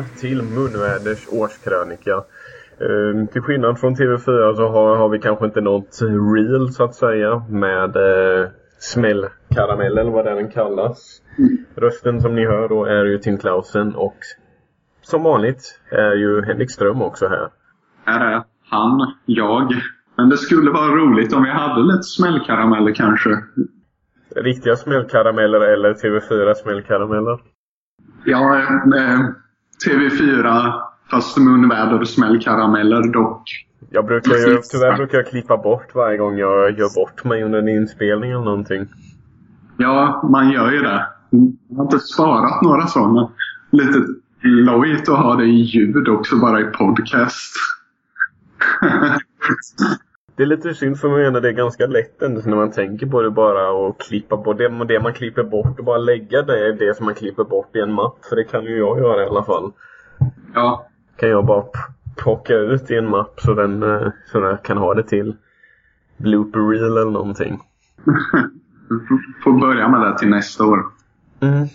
välkomna till Munväders årskrönika. Eh, till skillnad från TV4 så har, har vi kanske inte något real så att säga med eh, smällkaramell eller vad den kallas. Mm. Rösten som ni hör då är ju Tim Klausen och som vanligt är ju Henrik Ström också här. Här är han, jag. Men det skulle vara roligt om vi hade lite smällkarameller kanske. Riktiga smällkarameller eller TV4 smällkarameller. Ja, eh, TV4 fast munväder smällkarameller dock. Jag brukar ju, tyvärr brukar jag klippa bort varje gång jag gör bort mig under en inspelning eller någonting. Ja, man gör ju det. Jag har inte sparat några sådana. Lite lojt att ha det i ljud också, bara i podcast. Det är lite synd för mig när det är ganska lätt ändå när man tänker på det bara och klippa bort det, det man klipper bort och bara lägga det, det som man klipper bort i en mapp. För det kan ju jag göra i alla fall. ja, Kan jag bara plocka ut i en mapp så den eh, så jag kan ha det till blooper reel eller någonting. får börja med det till nästa år. Mm.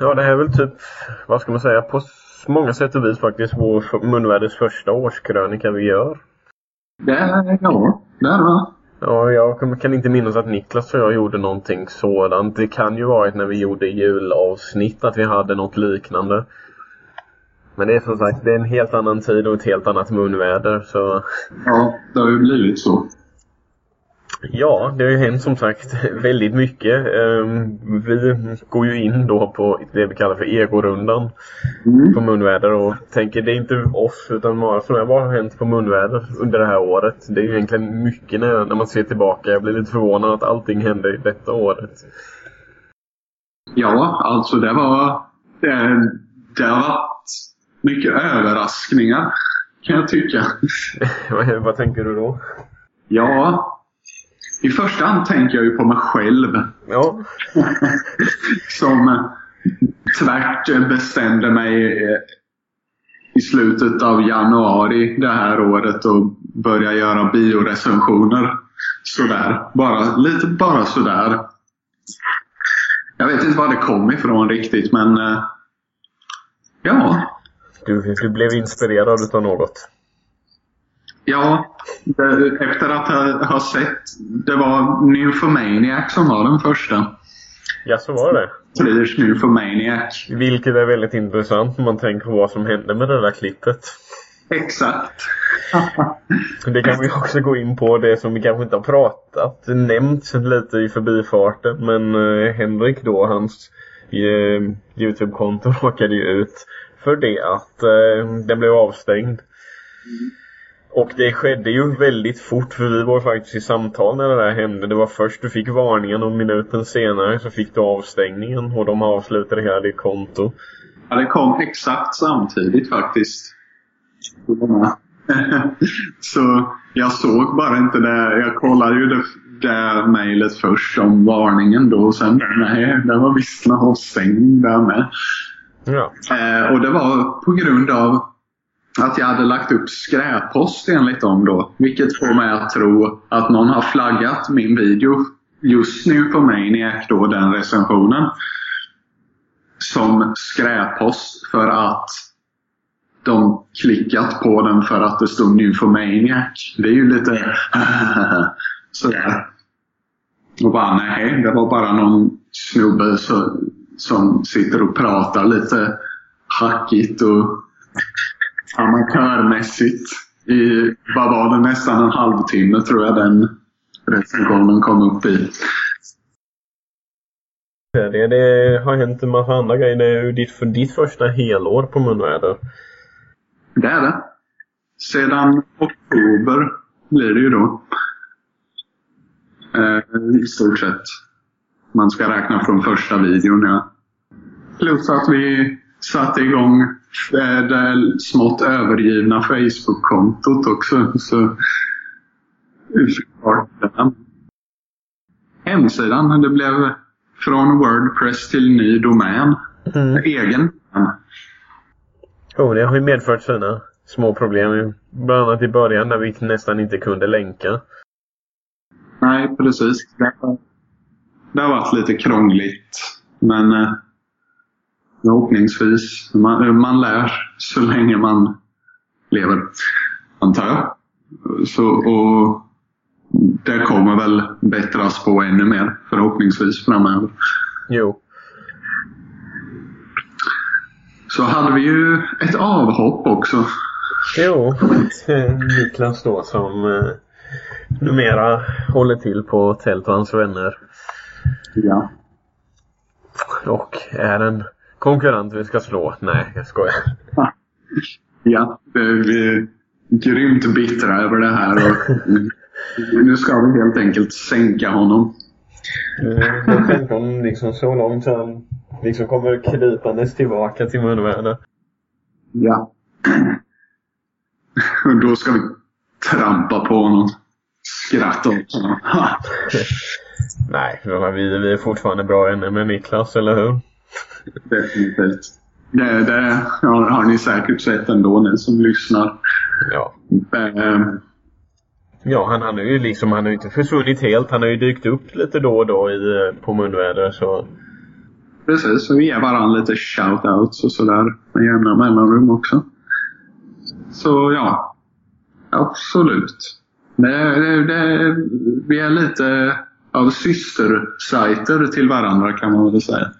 Ja, det här är väl typ, vad ska man säga, på många sätt och vis faktiskt vår munvärldens första årskrönika vi gör. Det ja, det är det. Ja, jag kan- kan inte minnas att Niklas och jag gjorde någonting sådant. Det kan ju varit när vi gjorde julavsnitt att vi hade något liknande. Men det är som sagt, det är en helt annan tid och ett helt annat munväder. Så Ja, det har ju blivit så. Ja, det har ju hänt som sagt väldigt mycket. Ehm, Vi går ju in då på det vi kallar för egorundan Mm. på munväder och tänker det är inte oss utan bara sådär, vad har hänt på munväder under det här året? Det är ju egentligen mycket när, när man ser tillbaka. Jag blir lite förvånad att allting hände i detta året. Ja, alltså det var... Det, det har varit mycket överraskningar, kan jag tycka. vad tänker du då? Ja, i första hand tänker jag ju på mig själv. Ja, Som eh, tvärt bestämde mig eh, i slutet av januari det här året och börja göra biorecensioner. Sådär. Bara, lite bara sådär. Jag vet inte var det kom ifrån riktigt men eh, ja, du, du blev inspirerad utav något. Ja, det, efter att ha, ha sett. Det var Nymphomaniac som var den första. Ja, så var det. Triers Nymphomaniac. Vilket är väldigt intressant när man tänker på vad som hände med det där klippet. Exakt. Det kan vi också gå in på, det som vi kanske inte har pratat, nämnt lite i förbifarten. Men eh, Henrik då, hans eh, Youtube-konto råkade ju ut för det att eh, den blev avstängd. Och det skedde ju väldigt fort för vi var faktiskt i samtal när det där hände. Det var först du fick varningen och minuten senare så fick du avstängningen och de avslutade hela ditt konto. Ja, det kom exakt samtidigt faktiskt. Så jag såg bara inte det. Jag kollade ju det, det mejlet först om varningen då. Och sen, nej, det var visst avstängning där med. Ja. Eh, och det var på grund av att jag hade lagt upp skräppost enligt dem då. Vilket får mig att tro att någon har flaggat min video just nu på Maniac då, den recensionen. Som skräppost för att de klickat på den för att det stod Nymphomaniac. Det är ju lite sådär. Och bara nej, det var bara någon snubbe så, som sitter och pratar lite hackigt och amatörmässigt. I, vad var det, nästan en halvtimme tror jag den recensionen kom upp i. Det, det har hänt en massa andra grejer. Det är ju ditt, för ditt första helår på munväder. Det är det. Sedan oktober blir det ju då. Eh, I stort sett. Man ska räkna från första videon. Ja. Plus att vi satte igång det smått övergivna Facebook-kontot också. Så Hemsidan, det blev från Wordpress till ny domän. Mm. Egen. Jo, det har ju medfört sina små problem. Bland annat i början när vi nästan inte kunde länka. Nej, precis. Det har, det har varit lite krångligt. Men eh, Förhoppningsvis. Man, man lär så länge man lever, antar jag. Så, och det kommer väl bättras på ännu mer, förhoppningsvis, framöver. Jo. Så hade vi ju ett avhopp också. Jo, eh, Niklas då som eh, numera håller till på Tält och hans vänner. Ja. Och är en konkurrent vi ska slå. Nej, jag skojar. Ja, vi är grymt bittra över det här. Och nu ska vi helt enkelt sänka honom. Eh, Då tänkte hon liksom så långt han liksom kommer krypandes tillbaka till munvärlden. Ja. Och då ska vi trampa på honom. Skratta åt honom. Nej, vi, vi är fortfarande bra vänner med Niklas, eller hur? Definitivt. Det, det har, har ni säkert sett ändå, ni som lyssnar. Ja. Eh, Ja, han, han är ju liksom, han har ju inte försvunnit helt. Han har ju dykt upp lite då och då i, eh, på munväder så. Precis, och vi ger varandra lite shoutouts och sådär med jämna mellanrum också. Så ja, absolut. Det, det, det, vi är lite av systersajter till varandra kan man väl säga.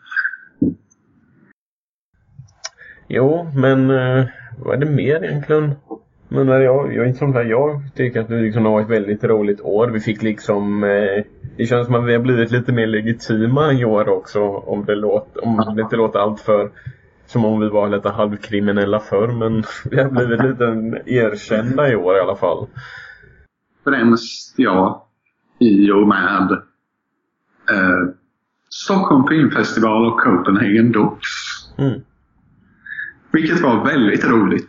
Jo, men eh, vad är det mer egentligen? Men när jag, jag, som sagt, jag tycker att det liksom har varit ett väldigt roligt år. Vi fick liksom eh, Det känns som att vi har blivit lite mer legitima i år också. Om det, låter, om det inte låter allt för som om vi var lite halvkriminella förr. Men vi har blivit lite erkända i år i alla fall. Främst ja, i och med eh, Stockholm Filmfestival och Copenhagen Docs. Mm. Vilket var väldigt roligt.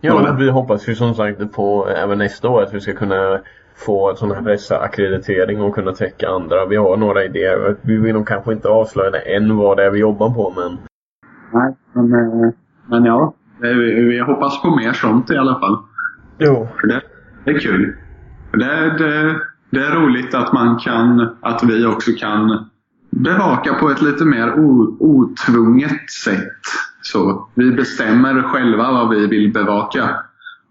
Ja, vi hoppas ju som sagt på även nästa år att vi ska kunna få sån här pressackreditering och kunna täcka andra. Vi har några idéer. Vi vill nog kanske inte avslöja det än vad det är vi jobbar på men Nej, men, eh, men ja. Vi, vi hoppas på mer sånt i alla fall. Jo. Det, det är kul. Det, det, det är roligt att man kan, att vi också kan bevaka på ett lite mer o, otvunget sätt. Så vi bestämmer själva vad vi vill bevaka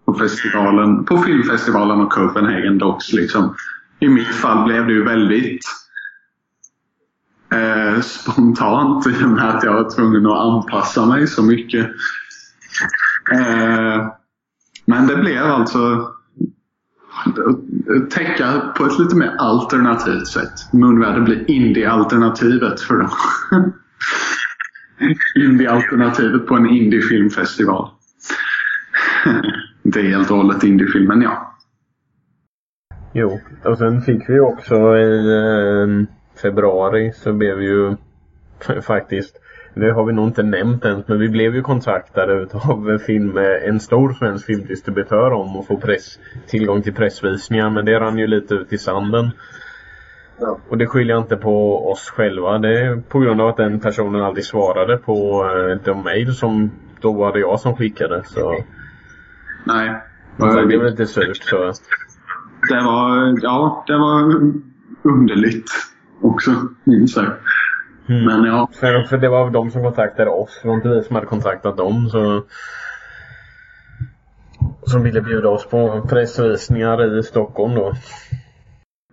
på festivalen, på filmfestivalen och Copenhagen Docs. Liksom. I mitt fall blev det ju väldigt eh, spontant i och med att jag var tvungen att anpassa mig så mycket. Eh, men det blev alltså täcka på ett lite mer alternativt sätt. Munvärde blir indie-alternativet för dem. indie-alternativet på en Indiefilmfestival. Det Inte helt och hållet Indiefilmen, men ja. Jo, och sen fick vi också i eh, februari så blev vi ju faktiskt det har vi nog inte nämnt ens, men vi blev ju kontaktade utav film, en stor svensk filmdistributör om att få press, tillgång till pressvisningar. Men det rann ju lite ut i sanden. Ja. Och det skyller jag inte på oss själva. Det är på grund av att den personen aldrig svarade på eh, de mejl som då var det jag som skickade. Så... Nej. Det blev lite surt. Så... Det var, ja, det var underligt också, minst sagt. Mm. Men ja. För, för det var de som kontaktade oss. Det var inte vi som hade kontaktat dem. Så... Som ville bjuda oss på pressvisningar i Stockholm då.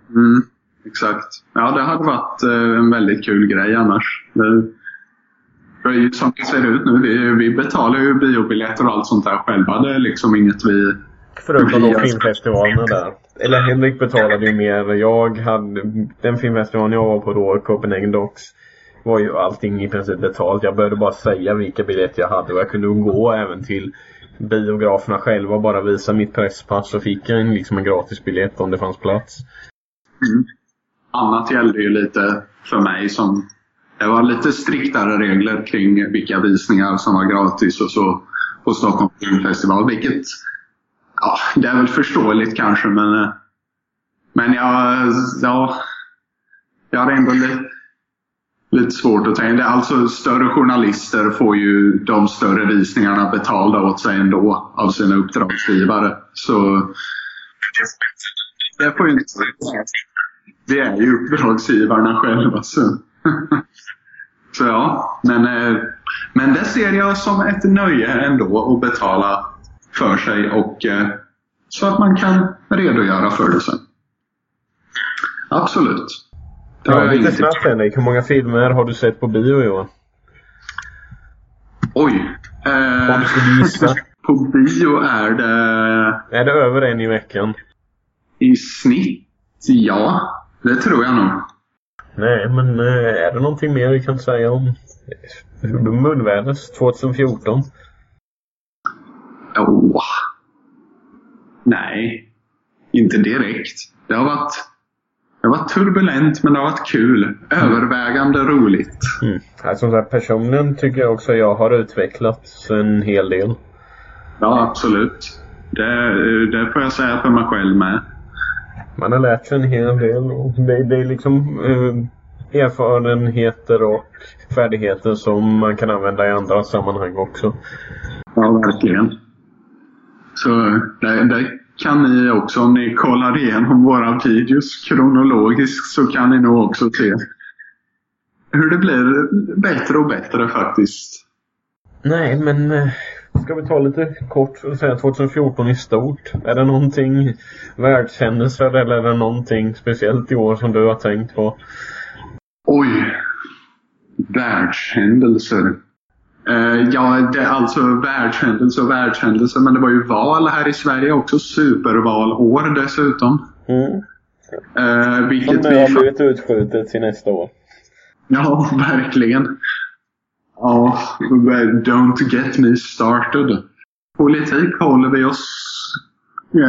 Mm, exakt. Ja, det hade varit eh, en väldigt kul grej annars. Det, är ju som det ser ut nu. Vi, vi betalar ju biobiljetter och allt sånt där själva. Det är liksom inget vi... Förutom de filmfestivalerna där. Eller Henrik betalade ju mer. Jag hade... Den filmfestivalen jag var på då, Copenhagen Docs var ju allting i princip betalt. Jag behövde bara säga vilka biljetter jag hade och jag kunde gå även till biograferna själva och bara visa mitt presspass så fick jag en, liksom en gratis biljett om det fanns plats. Mm. Annat gällde ju lite för mig som det var lite striktare regler kring vilka visningar som var gratis och så på Stockholm filmfestival. Vilket, ja, det är väl förståeligt kanske men eh, men jag, ja, jag har ändå lite lite svårt att tänka. Alltså större journalister får ju de större visningarna betalda åt sig ändå av sina uppdragsgivare. Så det får ju inte vi är ju uppdragsgivarna själva. Så, så ja, men, Men det ser jag som ett nöje ändå att betala för sig och eh, så att man kan redogöra för det sen. Absolut. Det har Ja, jag lite snabbt Henrik. Hur många filmer har du sett på bio år? Oj. Eh, Om du skulle gissa. på bio är det Är det över en i veckan? i snitt, ja. Det tror jag nog. Nej, men eh, är det någonting mer vi kan säga om Munväders 2014? Åh. Nej, inte direkt. Det har varit, det har varit turbulent men det har varit kul. Övervägande roligt. Mm. Alltså, sagt, personligen tycker jag också att jag har utvecklats en hel del. Ja, absolut. Det, det får jag säga för mig själv med. Man har lärt sig en hel del och det, det är liksom eh, erfarenheter och färdigheter som man kan använda i andra sammanhang också. Ja, verkligen. Så det, det kan ni också, om ni kollar igenom våra videos kronologiskt så kan ni nog också se hur det blir bättre och bättre faktiskt. Nej, men eh, ska vi ta lite kort och säga 2014 i stort? Är det någonting världshändelser eller är det någonting speciellt i år som du har tänkt på? Oj! Världshändelser. Eh, ja, det alltså världshändelser och världshändelser. Men det var ju val här i Sverige också. Supervalår dessutom. Mm. Som vilket nu vi... har blivit utskjutet till nästa år. Ja, verkligen. Ja, don't get me started. Politik håller vi oss... Ja,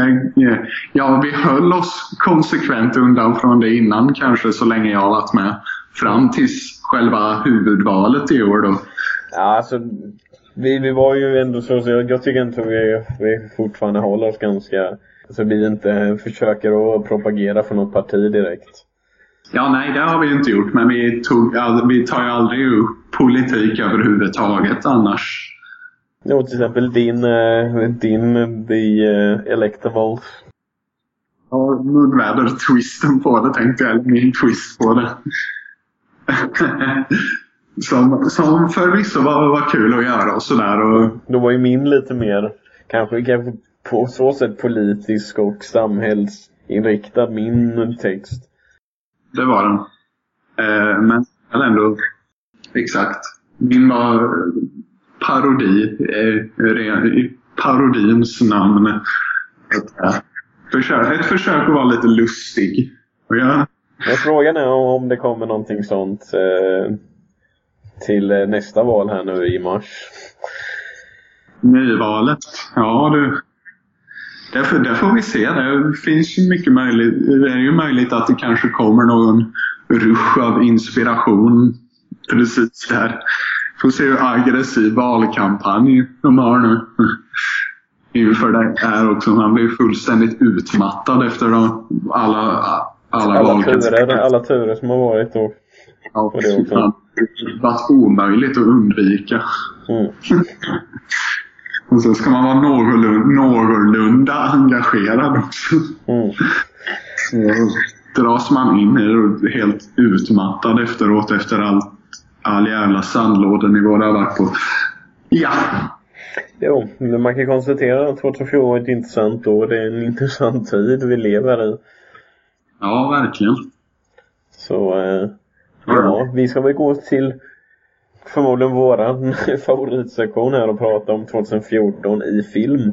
ja, vi höll oss konsekvent undan från det innan kanske så länge jag har varit med. Fram tills själva huvudvalet i år då. Ja, alltså vi, vi var ju ändå så, så jag, jag tycker inte vi, vi fortfarande håller oss ganska, alltså vi inte försöker att propagera för något parti direkt. Ja, nej, det har vi inte gjort. Men vi, tog, vi tar ju aldrig upp politik överhuvudtaget annars. Jo, till exempel din, eh, din The eh, Electables. Ja, munväder-twisten på det tänkte jag. Min twist på det. som, som förvisso var, var kul att göra och sådär. Och, Då var ju min lite mer, kanske, kanske på så sätt politisk och samhällsinriktad, min text. Det var den. Eh, men ändå, exakt. Min var parodi. Eh, i parodins namn. Ett, eh, försök, ett försök att vara lite lustig. Och jag, Men frågan är om det kommer någonting sånt eh, till nästa val här nu i mars. Nyvalet? Ja du. Det får, det får vi se. Det finns ju mycket möjligt. Det är ju möjligt att det kanske kommer någon rusch av inspiration precis där. Får se hur aggressiv valkampanj de har nu. Inför det här också. Man blir fullständigt utmattad efter de, alla, alla, Alla turer, alla turer som har varit. Ja, och fan. Det har varit omöjligt att undvika. Mm. Och så ska man vara någorlunda, någorlunda engagerad också. Mm. Så dras man in i det helt utmattad efteråt efter all, all jävla sandlådenivå det har varit på. Ja, Jo, men man kan konstatera att 2014 var ett intressant år. Det är en intressant tid vi lever i. ja verkligen. Så, eh, ja, vi ska väl gå till förmodligen våran favoritsektion här och prata om 2014 i film.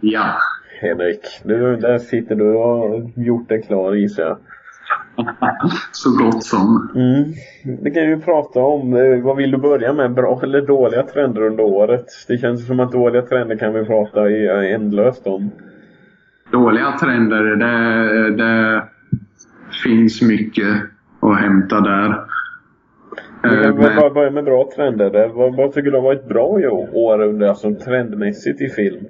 Ja. Henrik, du, där sitter du och har gjort det klar gissar jag. Så gott som. Mm. Vi kan ju prata om, eh, vad vill du börja med? Bra eller dåliga trender under året? Det känns som att dåliga trender kan vi prata i- eh, ändlöst om. Dåliga trender, det, det finns mycket att hämta där. Vi kan bara börja med bra trender. Vad, vad tycker du har varit bra i år, under, alltså trendmässigt i film?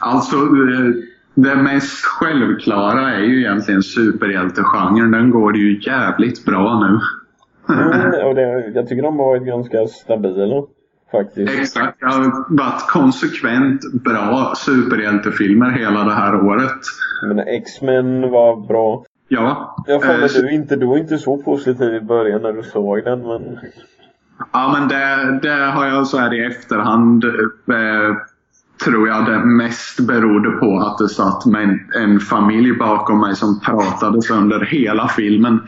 Alltså, eh, det mest självklara är ju egentligen superhjältegenren. Den går ju jävligt bra nu. Mm, och det, jag tycker de har varit ganska stabila. Faktiskt. Exakt. Det har varit konsekvent bra superhjältefilmer hela det här året. Men X-Men var bra. Ja. Jag får eh, mig du inte, du var inte så positiv i början när du såg den men... Ja, men det, det har jag så här i efterhand eh, tror jag det mest berodde på att det satt med en, familj bakom mig som pratade under hela filmen.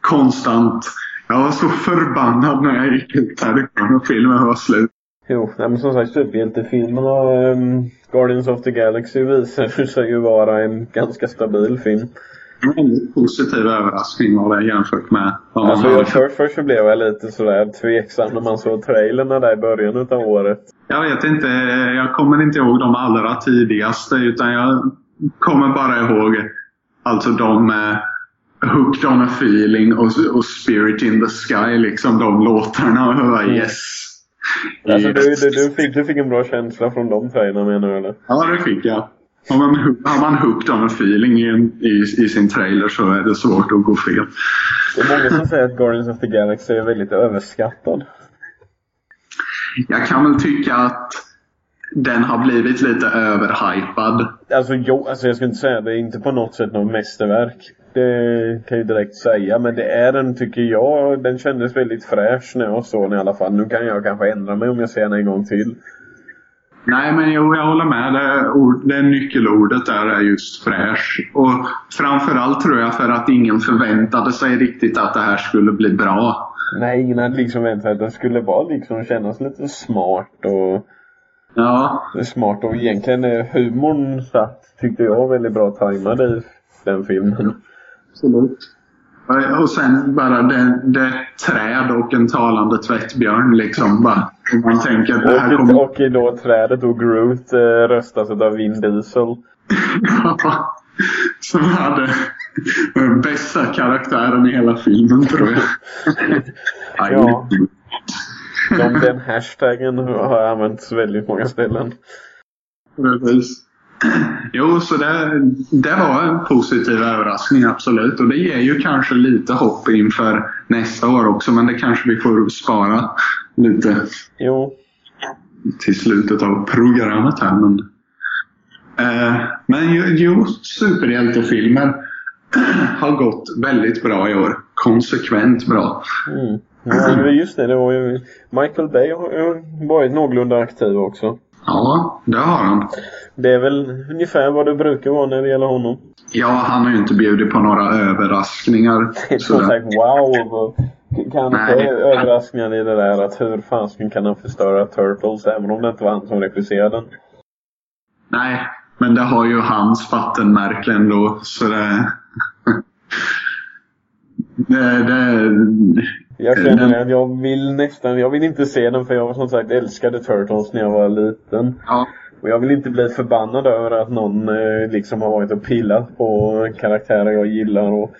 Konstant. Jag var så förbannad när jag gick ut därifrån och filmen var slut. Jo, nej, men som sagt superhjältefilmerna um, Guardians of the Galaxy visar sig ju vara en ganska stabil film. En positiv överraskning var det jämfört med vad man Alltså, jag, först, så blev jag lite sådär tveksam när man såg trailern där i början utav året. Jag vet inte, jag kommer inte ihåg de allra tidigaste utan jag kommer bara ihåg alltså de med Hooked on a feeling och, och Spirit in the sky, liksom de låtarna. Och jag bara Mm. yes. Alltså, du, yes. du, du, fick, du fick en bra känsla från de trailerna menar du eller? Ja, det fick jag. Har man, har man Hooked on a feeling i, i, i sin trailer så är det svårt att gå fel. Det är många som säger att Guardians of the Galaxy är väldigt överskattad. Jag kan väl tycka att den har blivit lite överhypad. Alltså, jo, alltså jag skulle inte säga det är inte på något sätt något mästerverk. Det kan jag ju direkt säga. Men det är den, tycker jag, den kändes väldigt fräsch när jag såg den i alla fall. Nu kan jag kanske ändra mig om jag ser den en gång till. Nej, men jo, jag håller med. Det, ord, det nyckelordet där är just fräsch. Och framförallt tror jag för att ingen förväntade sig riktigt att det här skulle bli bra. Nej, ingen hade liksom väntat att den skulle vara liksom kännas lite smart och Ja, smart och egentligen är humorn satt, tyckte jag, väldigt bra tajmad i den filmen. absolut. Och- Och sen bara det, det träd och en talande tvättbjörn liksom. Bara, man tänker att det här Och, kommer... och i då trädet och Groot eh, röstas av Vin Diesel. Som hade den bästa karaktären i hela filmen tror jag. Ja. De, den hashtaggen har använts väldigt många ställen. Precis. Jo, så det, det var en positiv överraskning absolut. Och det ger ju kanske lite hopp inför nästa år också. Men det kanske vi får spara lite Jo, till slutet av programmet här. Men, eh, men ju- jo, superhjältefilmer har gått väldigt bra i år. Konsekvent bra. Mm. Ja, just det, det var ju... Michael Bay har varit någorlunda aktiv också. Ja, det har han. Det är väl ungefär vad det brukar vara när det gäller honom. Ja, han har ju inte bjudit på några överraskningar. Det är sådär. sagt wow. Kanske Nej. överraskningen i det där att hur fasken kan han förstöra Turtles även om det inte var han som regisserade den. Nej, men det har ju hans vattenmärke ändå. Så det... det, det Jag känner att jag vill nästan, jag vill inte se den för jag som sagt älskade Turtles när jag var liten. ja, Och jag vill inte bli förbannad över att någon eh, liksom har varit och pillat på karaktärer jag gillar och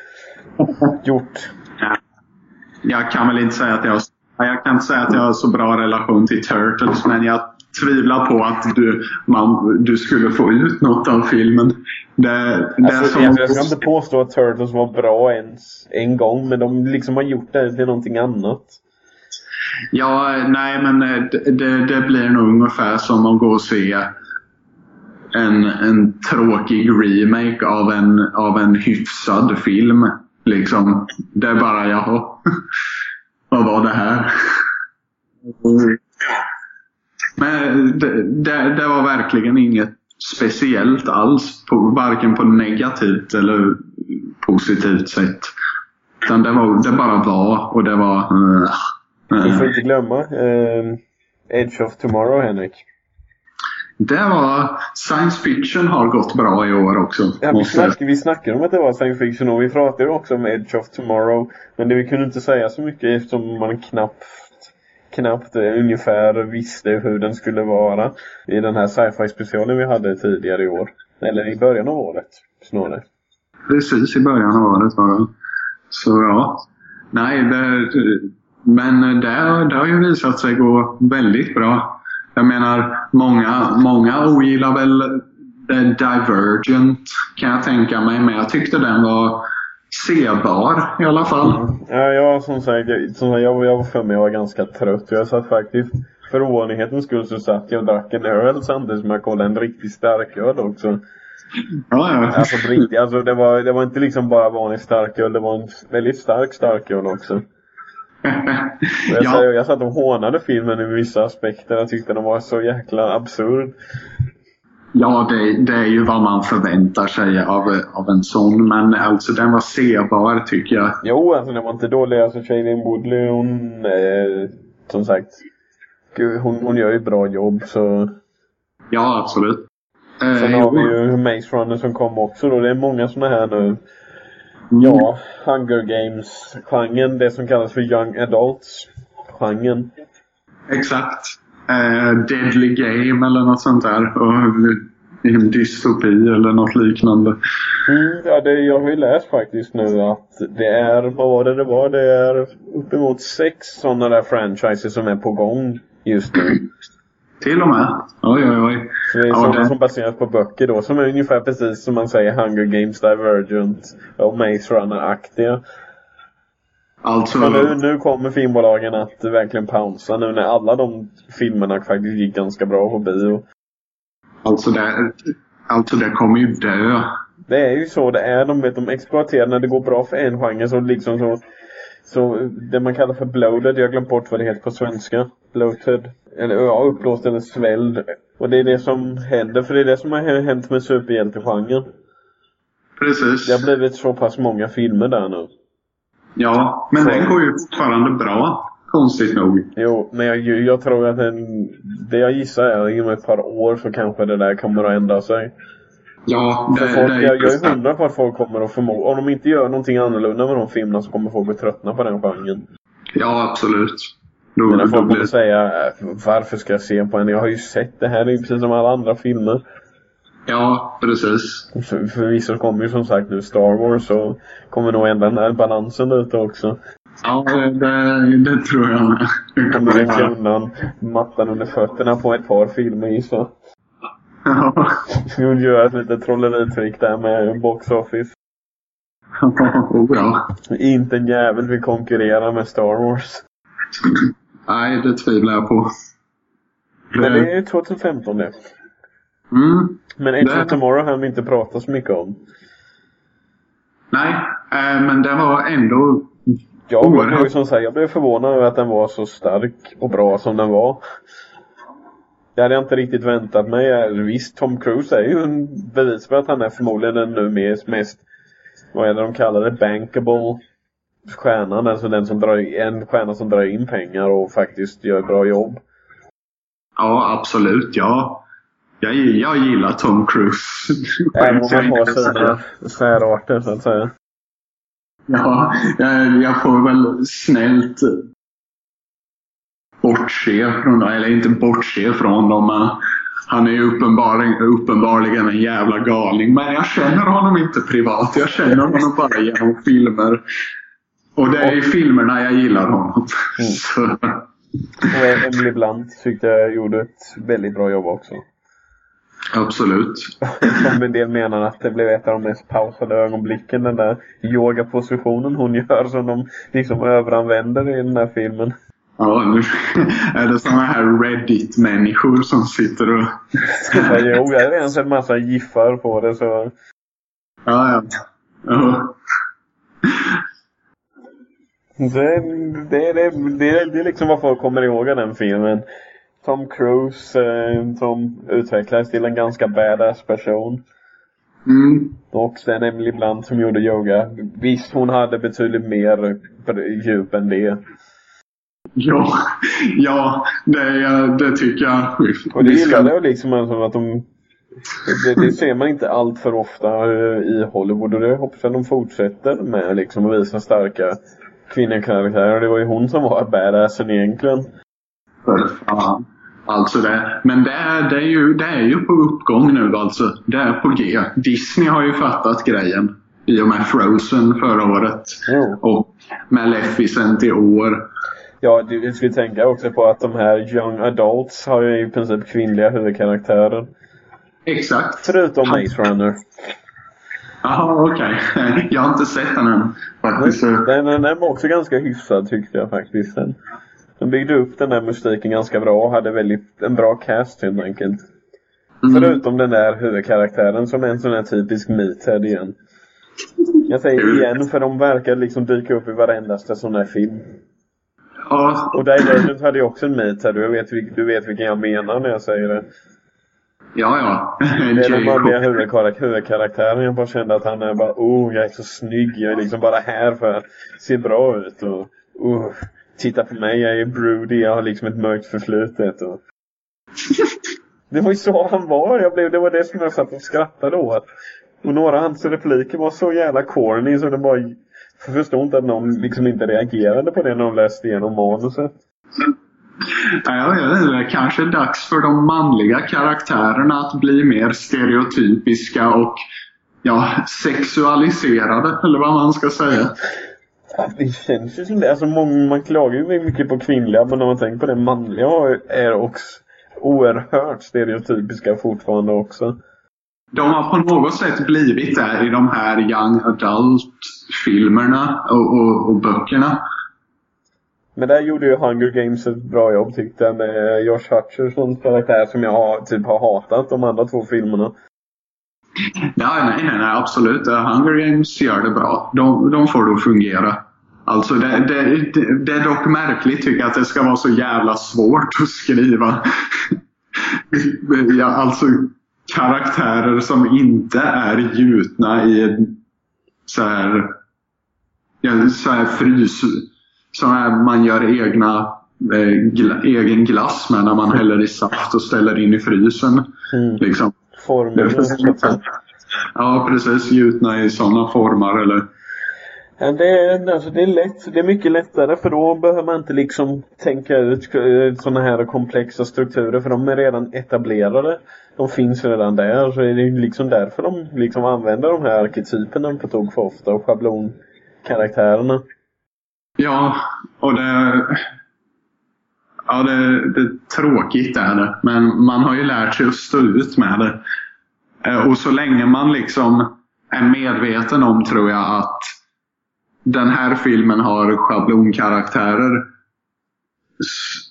gjort. jag kan väl inte säga att jag jag kan inte säga att jag har så bra relation till Turtles, men jag tvivlar på att du, man, du skulle få ut något av filmen. Det, det Alltså, jag, jag ska inte påstå att Turtles var bra ens en gång men de liksom har gjort det till någonting annat. Ja, nej men eh, det, det, det blir nog ungefär som att gå och se en, en tråkig remake av en, av en hyfsad film. Liksom. Det är bara, jaha. Vad var det här? Men det, det, det var verkligen inget speciellt alls. På, varken på negativt eller positivt sätt. Utan det, var, det bara var och det var... eh, Vi eh. får inte glömma eh, Edge of Tomorrow Henrik. Det var... Science fiction har gått bra i år också. Ja, vi, måste jag snack, vi snackade om att det var science fiction och vi pratade också om Edge of Tomorrow. Men det vi kunde inte säga så mycket eftersom man knappt knappt ungefär visste hur den skulle vara i den här sci-fi specialen vi hade tidigare i år. Eller i början av året snarare. Precis i början av året var det. Så ja. Nej, det, men det, det har ju visat sig gå väldigt bra. Jag menar, många, många ogillar väl The Divergent kan jag tänka mig. Men jag tyckte den var sebar i alla fall. Ja, jag som sagt, jag, som sagt, jag, jag var för mig jag var ganska trött. Jag satt faktiskt, för ovanlighetens skull så satt jag och drack en öl samtidigt som jag kollade en riktigt stark öl också. Ja, ja. Alltså på riktigt, alltså det var, det var inte liksom bara vanlig starköl, det var en väldigt stark starköl också. Jag, ja, jag satt och hånade filmen i vissa aspekter. Jag tyckte den var så jäkla absurd. Ja det, det är ju vad man förväntar sig av, av en sån. Men alltså den var sebar tycker jag. Jo, alltså den var inte dålig. Alltså Shailene Woodley, hon eh, som sagt. Hon, hon gör ju ett bra jobb så. Ja, absolut. Eh, Sen har vi ju Maze Runner som kom också då. Det är många såna här nu. Mm. Ja, Hunger Games-genren. Det som kallas för Young Adults-genren. Exakt. Eh, Deadly Game eller något sånt där. Och en dystopi eller något liknande. Mm, ja, det, jag har ju läst faktiskt nu att det är, vad var det det var? Det är uppemot sex sådana där franchises som är på gång just nu. Till och med. Oj, oj, oj. Så det är Ja, sådana det- som baseras på böcker då, som är ungefär precis som man säger Hunger Games, Divergent och Maze Runner-aktiga. Alltså, Så nu, nu kommer filmbolagen att verkligen pausa nu när alla de filmerna faktiskt gick ganska bra på bio. alltså, det, alltså det kommer ju dö. Det är ju så det är. De, vet, de exploaterar när det går bra för en genre så liksom så Så det man kallar för bloated, jag har glömt bort vad det heter på svenska. Bloated. Eller ja, uppblåst eller svälld. Och det är det som händer, för det är det som har hänt med superhjältegenren. Precis. Det har blivit så pass många filmer där nu. Ja, men Så- den går ju fortfarande bra. Konstigt nog. Jo, men jag, jag tror att den, det jag gissar är inom ett par år så kanske det där kommer att ändra sig. Ja, det, folk, det jag, jag är hundra på att folk kommer att förmoda, om de inte gör någonting annorlunda med de filmerna så kommer folk att tröttna på den genren. Ja, absolut. Då, då folk blir kommer säga, "Äh, varför ska jag se på en? Jag har ju sett det här, det är ju precis som alla andra filmer. Ja, precis. För, förvisso kommer ju som sagt nu Star Wars och kommer nog ändra den här balansen lite också. Ja, det, det tror jag med. Det Kommer rycka undan mattan under fötterna på ett par filmer gissar Ja. Hon gör ett litet trolleritrick där med box office. oh, ja. Inte en jävel vill konkurrera med Star Wars. Nej, det tvivlar jag på. Men det är 2015 det. Mm. Men Edge of Tomorrow har vi inte pratat så mycket om. Nej, eh, men det var ändå... Jag Oerhört. som sagt, jag blev förvånad över att den var så stark och bra som den var. Det hade jag inte riktigt väntat mig. Visst, Tom Cruise är ju en bevis för att han är förmodligen den nu mest vad är det de kallar det, bankable stjärnan. Alltså den som drar, en stjärna som drar in pengar och faktiskt gör ett bra jobb. Ja, absolut. Ja. Jag, jag gillar Tom Cruise. Även om han har sina särarter så att säga. Ja, jag, jag får väl snällt bortse från dem. Eller inte bortse från dem, men han är ju uppenbarligen, uppenbarligen en jävla galning. Men jag känner honom inte privat. Jag känner honom bara genom filmer. Och det är i filmerna jag gillar honom. Mm. Och Emily Blunt tyckte jag gjorde ett väldigt bra jobb också. Absolut. Som en del menar att det blev ett av de mest pausade ögonblicken. Den där yogapositionen hon gör som de liksom överanvänder i den här filmen. Ja, nu är det såna här Reddit-människor som sitter och... Så jo, jag har redan sett massa giffar på det så. Ja, ja. ja. Det, det, det, det, det är liksom vad folk kommer ihåg av den filmen. Tom Cruise eh, som utvecklades till en ganska badass person. Mm. Och sen Emily Blunt som gjorde yoga. Visst, hon hade betydligt mer djup än det. Ja, ja det, det tycker jag. Och det gillade jag liksom alltså att de det, det ser man inte allt för ofta eh, i Hollywood och det hoppas jag de fortsätter med liksom att visa starka kvinnokaraktärer. Det var ju hon som var badassen egentligen. För fan. Alltså det, men det är, det, är ju, det är ju på uppgång nu alltså. Det är på G. Disney har ju fattat grejen. I och med Frozen förra året. Jo. Och Maleficent i år. Ja, vi ska tänka också på att de här Young Adults har ju i princip kvinnliga huvudkaraktärer. Exakt. Förutom Maze Runner. Jaha, okej. Jag har inte sett den än. Faktiskt. Den, den, den var också ganska hyfsad tyckte jag faktiskt. Den, den byggde upp den där mystiken ganska bra och hade väldigt, en bra cast helt enkelt. Mm. Förutom den där huvudkaraktären som är en sån här typisk meathead igen. Jag säger igen för de verkar liksom dyka upp i varendaste sån här film. Ja, Och Dave Argent hade ju också en meet här. Du vet, du vet vilken jag menar när jag säger det. ja. ja. Det är den manliga huvudkarak- huvudkaraktären. Jag bara kände att han är bara oh, jag är så snygg. Jag är liksom bara här för att se bra ut. Och oh, titta på mig, jag är broody. Jag har liksom ett mörkt förflutet. Och... Det var ju så han var. Jag blev, det var det som jag satt och skrattade åt. Och några av hans repliker var så jävla corny så det bara... Jag förstår inte att någon liksom inte reagerade på det när de läste igenom manuset. Ja, jag vet inte. Det kanske är dags för de manliga karaktärerna att bli mer stereotypiska och ja, sexualiserade, eller vad man ska säga. Det känns ju som det. Alltså, många, man klagar ju mycket på kvinnliga men när man tänker på det manliga är också oerhört stereotypiska fortfarande också. De har på något sätt blivit där i de här young adult-filmerna och, och, och böckerna. Men där gjorde ju Hunger Games ett bra jobb tyckte jag med Josh Hutchersons karaktär som jag har, typ har hatat de andra två filmerna. Ja, nej, nej, nej, absolut. Uh, Hunger Games gör det bra. De, de får det att fungera. Alltså det, det, det, är dock märkligt tycker jag att det ska vara så jävla svårt att skriva. ja, alltså karaktärer som inte är gjutna i så här, ja, så här frys. Här man gör egna eh, egen glass med när man häller i saft och ställer in i frysen. Mm. Liksom. Säga. Ja, precis. Gjutna i sådana former. Eller... Ja, det, är, alltså, det är lätt. Det är mycket lättare för då behöver man inte liksom tänka ut sådana här komplexa strukturer för de är redan etablerade. De finns redan där så är det liksom därför de liksom använder de här arketyperna på tok för ofta och schablonkaraktärerna. Ja, och det... Ja, det, det är tråkigt är det. Men man har ju lärt sig att stå ut med det. Eh, Och så länge man liksom är medveten om, tror jag, att den här filmen har schablonkaraktärer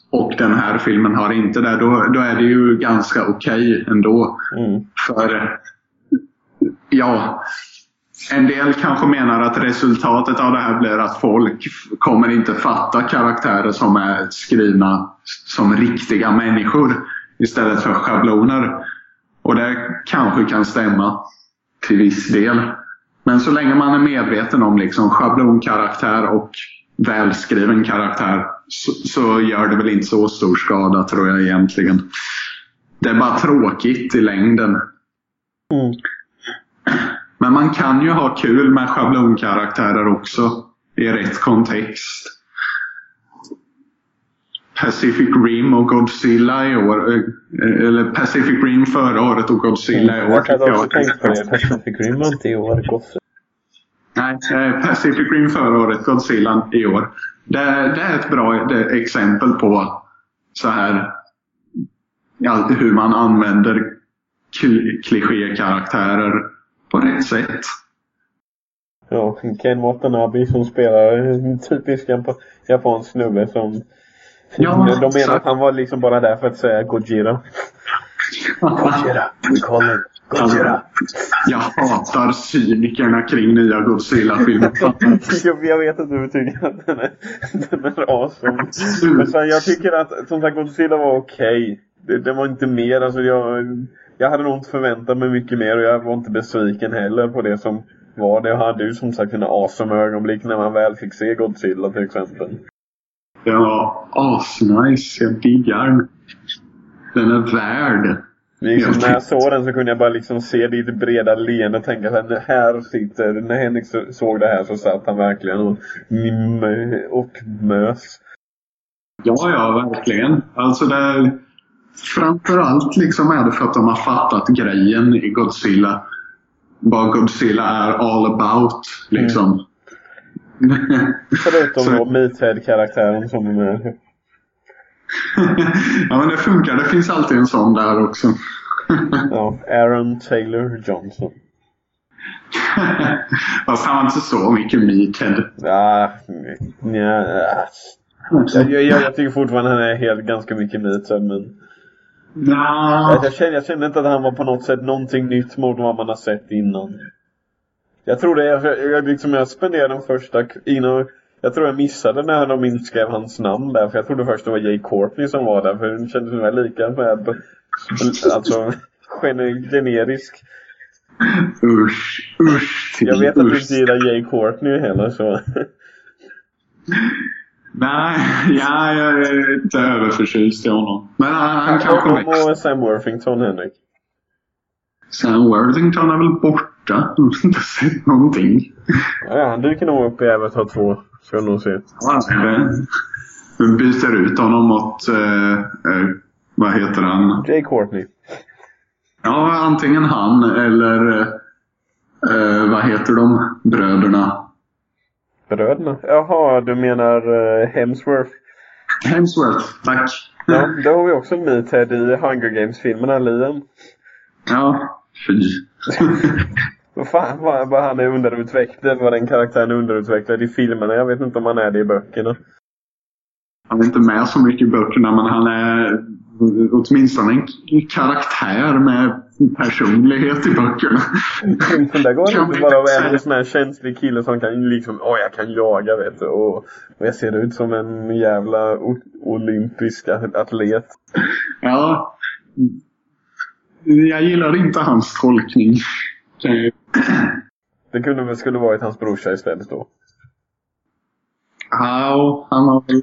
och den här filmen har inte det. Då, då är det ju ganska okej ändå. Mm. För, ja, en del kanske menar att resultatet av det här blir att folk kommer inte fatta karaktärer som är skrivna som riktiga människor istället för schabloner. Och det kanske kan stämma till viss del. Men så länge man är medveten om liksom schablonkaraktär och välskriven karaktär så, så gör det väl inte så stor skada tror jag egentligen. Det är bara tråkigt i längden. Mm. Men man kan ju ha kul med schablonkaraktärer också i rätt kontext. Pacific Rim och Godzilla i år. eh, Eller Pacific Rim förra året och Godzilla i år. Jag hade också tycker jag. tänkt på det. Pacific Rim var inte i år. Nej, eh, Pacific Rim förra året, Godzilla i år. Det, det är ett bra exempel på så här hur man använder kl- klichékaraktärer på rätt sätt. Ja, Ken Watanabe som spelar en typisk jap- japansk snubbe som... Ja, de menar exakt. att han var liksom bara där för att säga Gojira. Gojira, we call him. Jag hatar cynikerna kring nya Godzilla-filmer. jag, vet att du tycker att den är, den är awesome. Men sen, jag tycker att, som sagt, Godzilla var okej. Det, det var inte mer, alltså jag... Jag hade nog inte förväntat mig mycket mer och jag var inte besviken heller på det som var det. Hade ju som sagt en awesome ögonblick när man väl fick se Godzilla till exempel. Ja, asnice. Jag diggar den. Den är värd. Liksom, när jag såg den så kunde jag bara liksom se ditt breda leende och tänka att här sitter, när Henrik så- såg det här så satt han verkligen och, och mös. Ja, ja, verkligen. Alltså det är, framförallt liksom är det för att de har fattat grejen i Godzilla. Vad Godzilla är all about. Liksom. Förutom Så- då Meathead-karaktären som är med. ja, men det funkar. Det finns alltid en sån där också. Ja, Aaron Taylor Johnson. Fast han var inte så mycket meathead. Ja, nja, jag, jag, jag, jag tycker fortfarande han är helt ganska mycket Meathead men Nja. jag, kände, jag kände inte att han var på något sätt någonting nytt mot vad man har sett innan. Jag tror det, jag, jag, liksom, jag spenderade den första, innan, Jag tror jag missade när de inskrev hans namn där, för jag trodde först det var Jay Courtney som var där, för den kändes väl lika med, alltså, gen- generisk. Usch, usch. Jag vet att du inte gillar Jay Courtney heller, så. Nej, ja, jag är inte överförtjust i honom. Men han, han kanske växer. och Sam Worthington, Henrik. Sam Worthington är väl borta? Jag har inte sett någonting. Ja, han dyker nog upp i Avatar 2, ska jag nog se. Ja, det- byter ut honom mot, eh, eh, vad heter han? Jay Courtney. Ja, antingen han eller, eh, eh, vad heter de bröderna? Bröderna? Jaha, du menar uh, Hemsworth? Hemsworth, tack. Ja, det har vi också en meathead i Hunger Games-filmerna, Liam. Ja, fy. Vad fan vad, vad han är underutvecklad, vad den karaktären är underutvecklad i filmerna. Jag vet inte om han är det i böckerna. Han är inte med så mycket i böckerna men han är åtminstone en karaktär med personlighet i böckerna. Där går Kan inte bara att vara en sån här känslig kille som kan liksom, åh jag kan jaga vet du. Och, och jag ser ut som en jävla olympisk atlet. Ja. Jag gillar inte hans tolkning. Det- Det kunde väl skulle varit hans brorsa istället då. Ja, han har väl...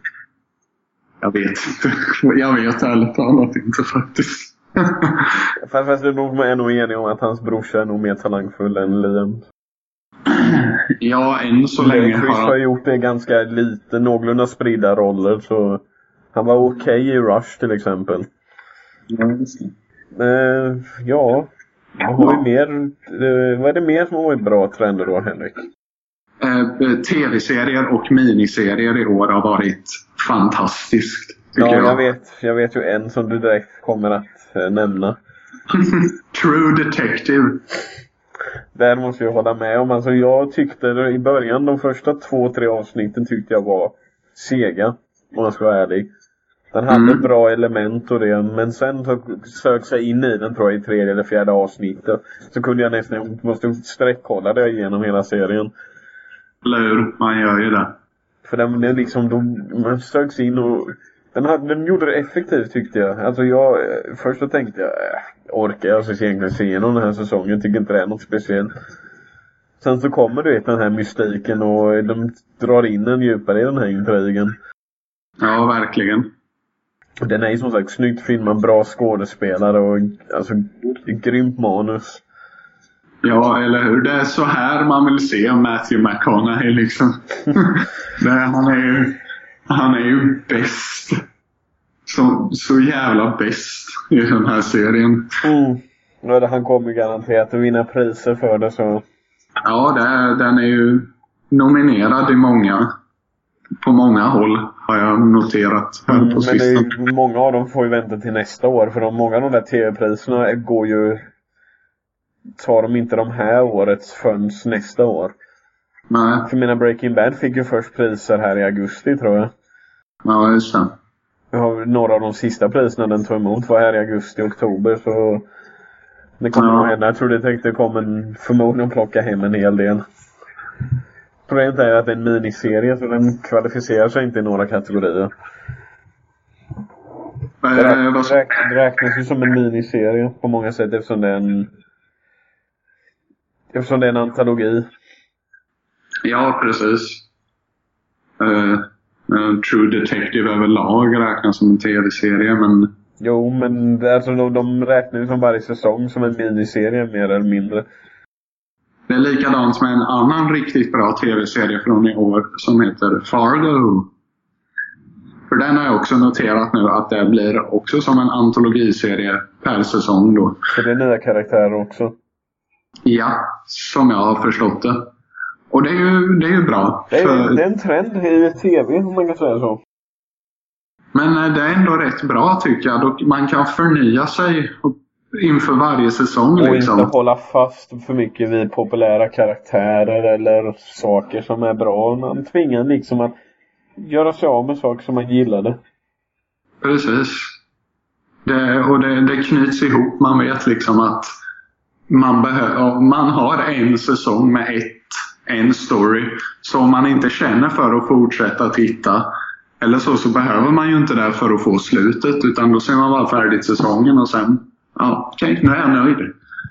Jag vet inte. Jag vet ärligt talat inte faktiskt. Fast, fast nog är nog enig om att hans brorsa är nog mer talangfull än Liam. Ja, än så länge Chris har har han... gjort det ganska lite, någorlunda spridda roller så han var okej i Rush till exempel. Eh, ja, vad har vi mer? Eh, vad är det mer som har varit bra trender då Henrik? Eh, Tv-serier och miniserier i år har varit fantastiskt. Ja, jag. jag vet, jag vet ju en som du direkt kommer att eh, nämna. True Detective. Där måste jag hålla med om. Alltså jag tyckte i början, de första två, tre avsnitten tyckte jag var sega. Om jag ska vara ärlig. Den hade Mm. bra element och det, men sen sök sig in i den tror jag i tredje eller fjärde avsnittet. Så kunde jag nästan, måste sträckkolla det igenom hela serien. Hur? Man gör ju det. För den, den liksom, de, man söks in och den, hade, den gjorde det effektivt tyckte jag. Alltså jag, eh, först så tänkte jag, äh, orkar jag så egentligen se igenom den här säsongen? Tycker inte det är något speciellt. Sen så kommer du vet den här mystiken och de drar in en djupare i den här intrigen. Ja, verkligen. Den är ju som sagt snyggt filmad, bra skådespelare och alltså grymt manus. Ja, eller hur? Det är så här man vill se Matthew McConaughey liksom. det, han, är ju, han är ju bäst. Så, så jävla bäst i den här serien. Mm. Ja, han kommer garanterat att vinna priser för det så. Ja, det är, den är ju nominerad i många, på många håll har jag noterat här Mm, på men sistone. är, många av dem får ju vänta till nästa år för de, många av de där tv-priserna går ju tar de inte de här årets förrän nästa år. Nej, För mina Breaking Bad fick ju först priser här i augusti tror jag. ja just det. Jag har några av de sista priserna den tog emot var här i augusti, oktober så det kommer Ja. nog hända. Jag tror det tänkte kommer förmodligen plocka hem en hel del. Problemet är att det är en miniserie så den kvalificerar sig inte i några kategorier. Det, Eh, det räknas ju som en miniserie på många sätt eftersom det är en Eftersom det är en antologi. ja, precis. Eh, eh, True Detective överlag räknas som en tv-serie, men Jo, men alltså, de, de räknar ju som varje säsong som en miniserie mer eller mindre. det är likadant med en annan riktigt bra tv-serie från i år som heter Fargo. För den har jag också noterat nu att det blir också som en antologiserie per säsong då. Så det är nya karaktärer också. Ja, som jag har förstått det. Och det är ju, det är ju bra. Det är, för- det är en trend i tv om man kan säga så. Men eh, det är ändå rätt bra tycker jag. Man kan förnya sig inför varje säsong. Och Liksom. inte hålla fast för mycket vid populära karaktärer eller saker som är bra. Man tvingar liksom att göra sig av med saker som man gillade. Precis. Det, och det, det knyts ihop. Man vet liksom att man, man har en säsong med ett en story. Så om man inte känner för att fortsätta titta eller så, så behöver man ju inte det för att få slutet. Utan då ser man bara färdigt säsongen och sen, ja okej, okay, nu är jag nöjd.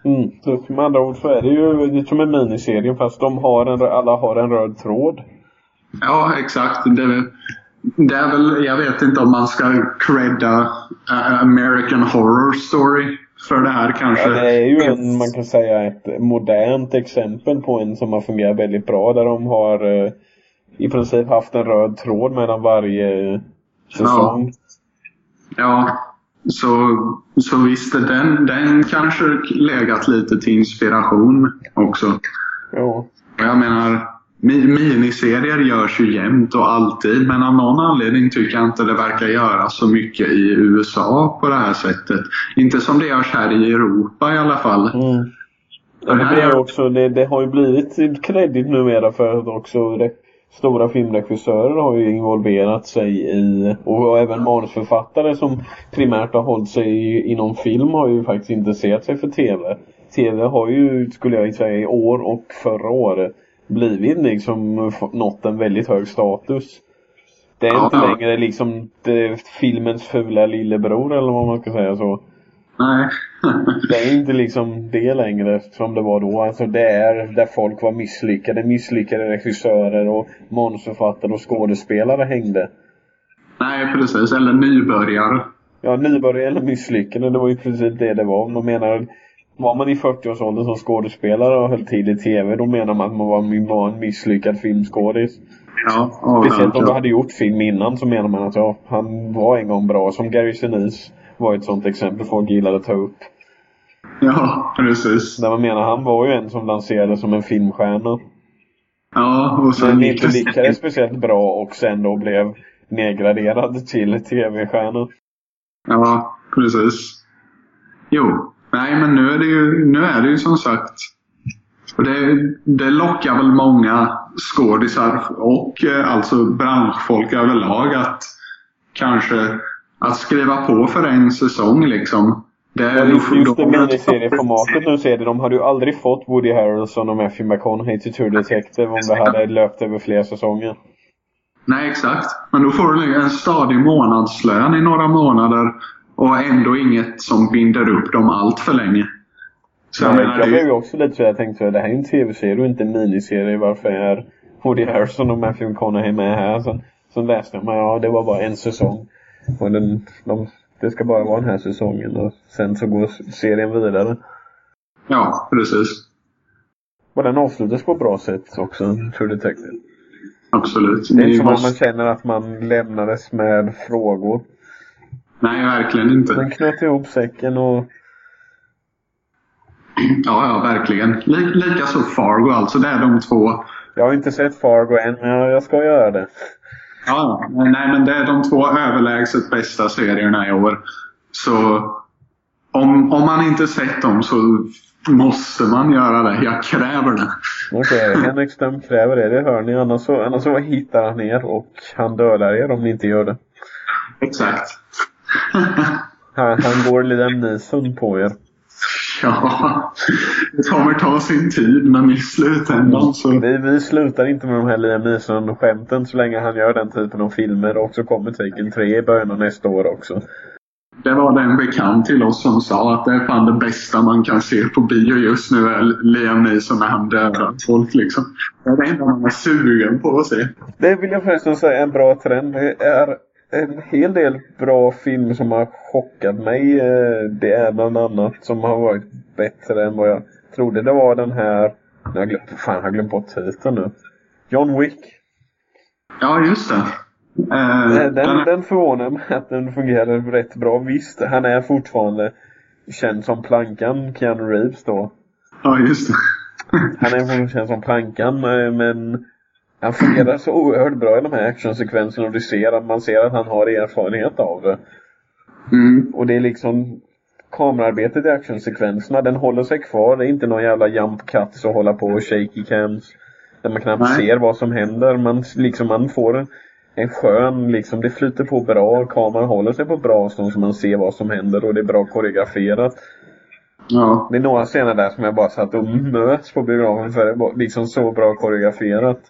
Mm. Så med andra ord så är det ju lite som en miniserie fast de har en, alla har en röd tråd. Ja, exakt. Det, det är väl, jag vet inte om man ska credda uh, American Horror Story för det här kanske. Ja, det är ju en, man kan säga ett modernt exempel på en som har fungerat väldigt bra där de har uh, i princip haft en röd tråd mellan varje säsong. Ja, ja så, så visst, den, den kanske legat lite till inspiration också. Ja. Jag menar, Miniserier görs ju jämt och alltid men av någon anledning tycker jag inte det verkar göra så mycket i USA på det här sättet. Inte som det görs här i Europa i alla fall. Mm. Ja, det, blir också, det, det har ju blivit kredit numera för att också det, stora filmregissörer har ju involverat sig i och även manusförfattare som primärt har hållit sig inom film har ju faktiskt intresserat sig för TV. TV har ju, skulle jag säga, i år och förra året blivit liksom nått en väldigt hög status. Det är ja, inte ja. längre liksom det, filmens fula lillebror eller vad man ska säga så. Nej. det är inte liksom det längre som det var då. Alltså det är där folk var misslyckade. Misslyckade regissörer och manusförfattare och skådespelare hängde. Nej, precis. Eller nybörjare. Ja, nybörjare eller misslyckade. Det var ju precis det det var. Man menar var man i 40-årsåldern som skådespelare och höll till i TV, då menar man att man var en misslyckad filmskådis. Ja, Speciellt om du hade gjort film innan så menar man att ja, han var en gång bra. Som Gary Sinise var ett sånt exempel folk gillade att ta upp. Ja, precis. Där man menar, han var ju en som lanserades som en filmstjärna. Ja, och sen Men inte lyckades speciellt bra och sen då blev nedgraderad till tv-stjärna. Ja, precis. Jo, Nej, men nu är det ju, nu är det ju som sagt och det, det lockar väl många skådisar och eh, alltså branschfolk överlag att kanske att skriva på för en säsong liksom. Det är ja, just, just det miniserieformatet nu ser det, de hade ju aldrig fått Woody Harrelson och Matthew McConaughey till True Detective om det hade löpt över flera säsonger. Nej, exakt. Men då får du en stadig månadslön i några månader och ändå inget som binder upp dem allt för länge. Så jag, menar, jag blev ju också lite så jag tänkte så det här är en tv-serie och inte en miniserie. Varför är Woody Harrison och Matthew McConaughey med här? Sen, sen läste jag, men ja det var bara en säsong. Och den, de, det ska bara vara den här säsongen och sen så går serien vidare. Ja, precis. Och den avslutas på ett bra sätt också, True Detective. Absolut. Det är inte som måste... att man känner att man lämnades med frågor. Nej, verkligen inte. Den knöt ihop säcken och... Ja, ja, verkligen. Likaså Fargo alltså. Det är de två. Jag har inte sett Fargo än, men jag ska göra det. Ja, nej men det är de två överlägset bästa serierna i år. Så om, om man inte sett dem så måste man göra det. Jag kräver det. Okej, okay, Henrik Ström kräver det. Det hör ni. Annars så, annars så hittar han er och han dödar er om ni inte gör det. Exakt han, han går Liam Neeson på er. Ja, det kommer ta sin tid men i slutändan så... Vi, vi slutar inte med de här Liam Neeson-skämten så länge han gör den typen av filmer och så kommer Taken 3 i början av nästa år också. Det var den bekant till oss som sa att det är fan det bästa man kan se på bio just nu är Liam Neeson när han dödar folk liksom. Det är det enda man är sugen på att se. Det vill jag förresten säga är en bra trend. Det är en hel del bra filmer som har chockat mig. Eh, det är bland annat som har varit bättre än vad jag trodde. Det var den här... Jag glömt, fan, jag har glömt bort titeln nu. John Wick. Ja, just det. Uh, den, den, den förvånar mig att den fungerade rätt bra. Visst, han är fortfarande känd som Plankan, Keanu Reeves då. Ja, just det. han är fortfarande känd som Plankan, eh, men han fungerar så oerhört bra i de här actionsekvenserna och du ser att man ser att han har erfarenhet av det. Mm. Och det är liksom kamerarbetet i actionsekvenserna, den håller sig kvar. Det är inte någon jävla jump cuts och hålla på och shaky cams. Där man knappt Nej. ser vad som händer. Man, liksom, man får en, en skön, liksom, det flyter på bra. Kameran håller sig på bra avstånd så man ser vad som händer och det är bra koreograferat. Ja. Det är några scener där som jag bara satt och möts på biografen för det var liksom så bra koreograferat.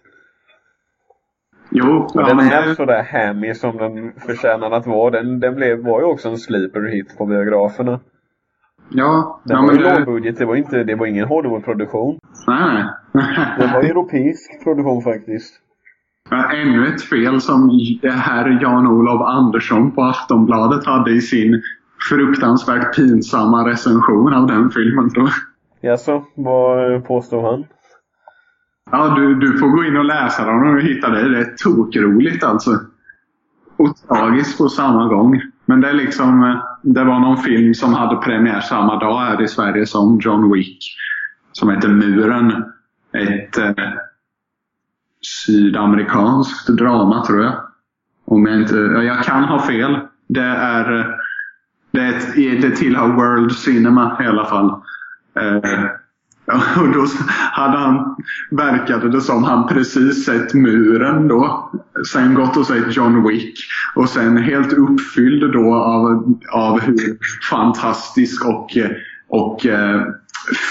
Jo, Och ja, den men är det- sådär hammy som den förtjänar att vara. Den, den blev, var ju också en sleeper hit på biograferna. ja, Den ja var men ju det, lågbudget, det var, inte, det var ingen Hollywood-produktion. nej, Det var europeisk produktion faktiskt. Ja, Ännu ett fel som herr Jan-Olof Andersson på Aftonbladet hade i sin fruktansvärt pinsamma recension av den filmen. Jaså, vad påstår han? Ja, du, du får gå in och läsa dem och hitta det. Det är tokroligt alltså. Och tragiskt på samma gång. Men det är liksom, eh, det var någon film som hade premiär samma dag här i Sverige som John Wick. Som heter Muren. Ett eh, sydamerikanskt drama tror jag. Om jag inte, jag kan ha fel. Det är, eh, det, är det tillhör World Cinema i alla fall. Eh, och då hade han, verkade det som, han precis sett muren då. Sen gått och sett John Wick. Och sen helt uppfylld då av, av hur fantastisk och, och eh,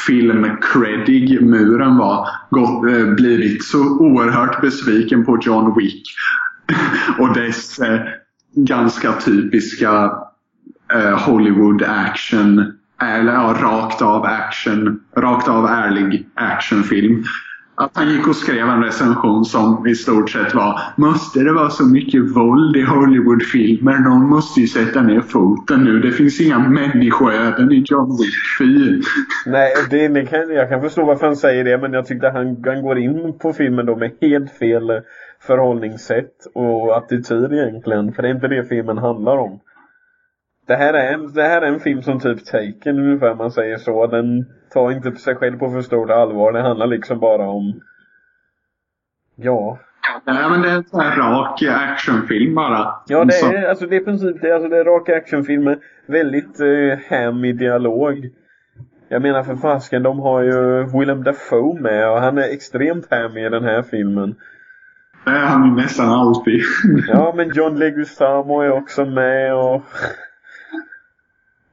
filmcredig muren var. Gått, eh, blivit så oerhört besviken på John Wick. och dess eh, ganska typiska eh, Hollywood action eller ja, rakt av action, rakt av ärlig actionfilm. Att han gick och skrev en recension som i stort sett var Måste det vara så mycket våld i Hollywoodfilmer? Någon måste ju sätta ner foten nu. Det finns inga människoöden i John Wick. 4. Nej, det, det kan, jag kan förstå varför han säger det men jag tyckte han, han går in på filmen då med helt fel eh, förhållningssätt och attityd egentligen. För det är inte det filmen handlar om. Det här är en, det här är en film som typ Taken ungefär, man säger så. Den tar inte sig själv på för stort allvar. Det handlar liksom bara om... Ja. Nej, men det är en sån här rak actionfilm bara. Ja, det är, alltså det är i princip det. Alltså det är raka actionfilmer. Väldigt eh, hammy dialog. Jag menar för fasken, de har ju Willem Dafoe med och han är extremt hammy i den här filmen. Det är han ju nästan alltid. Ja, men John Leguizamo är också med och...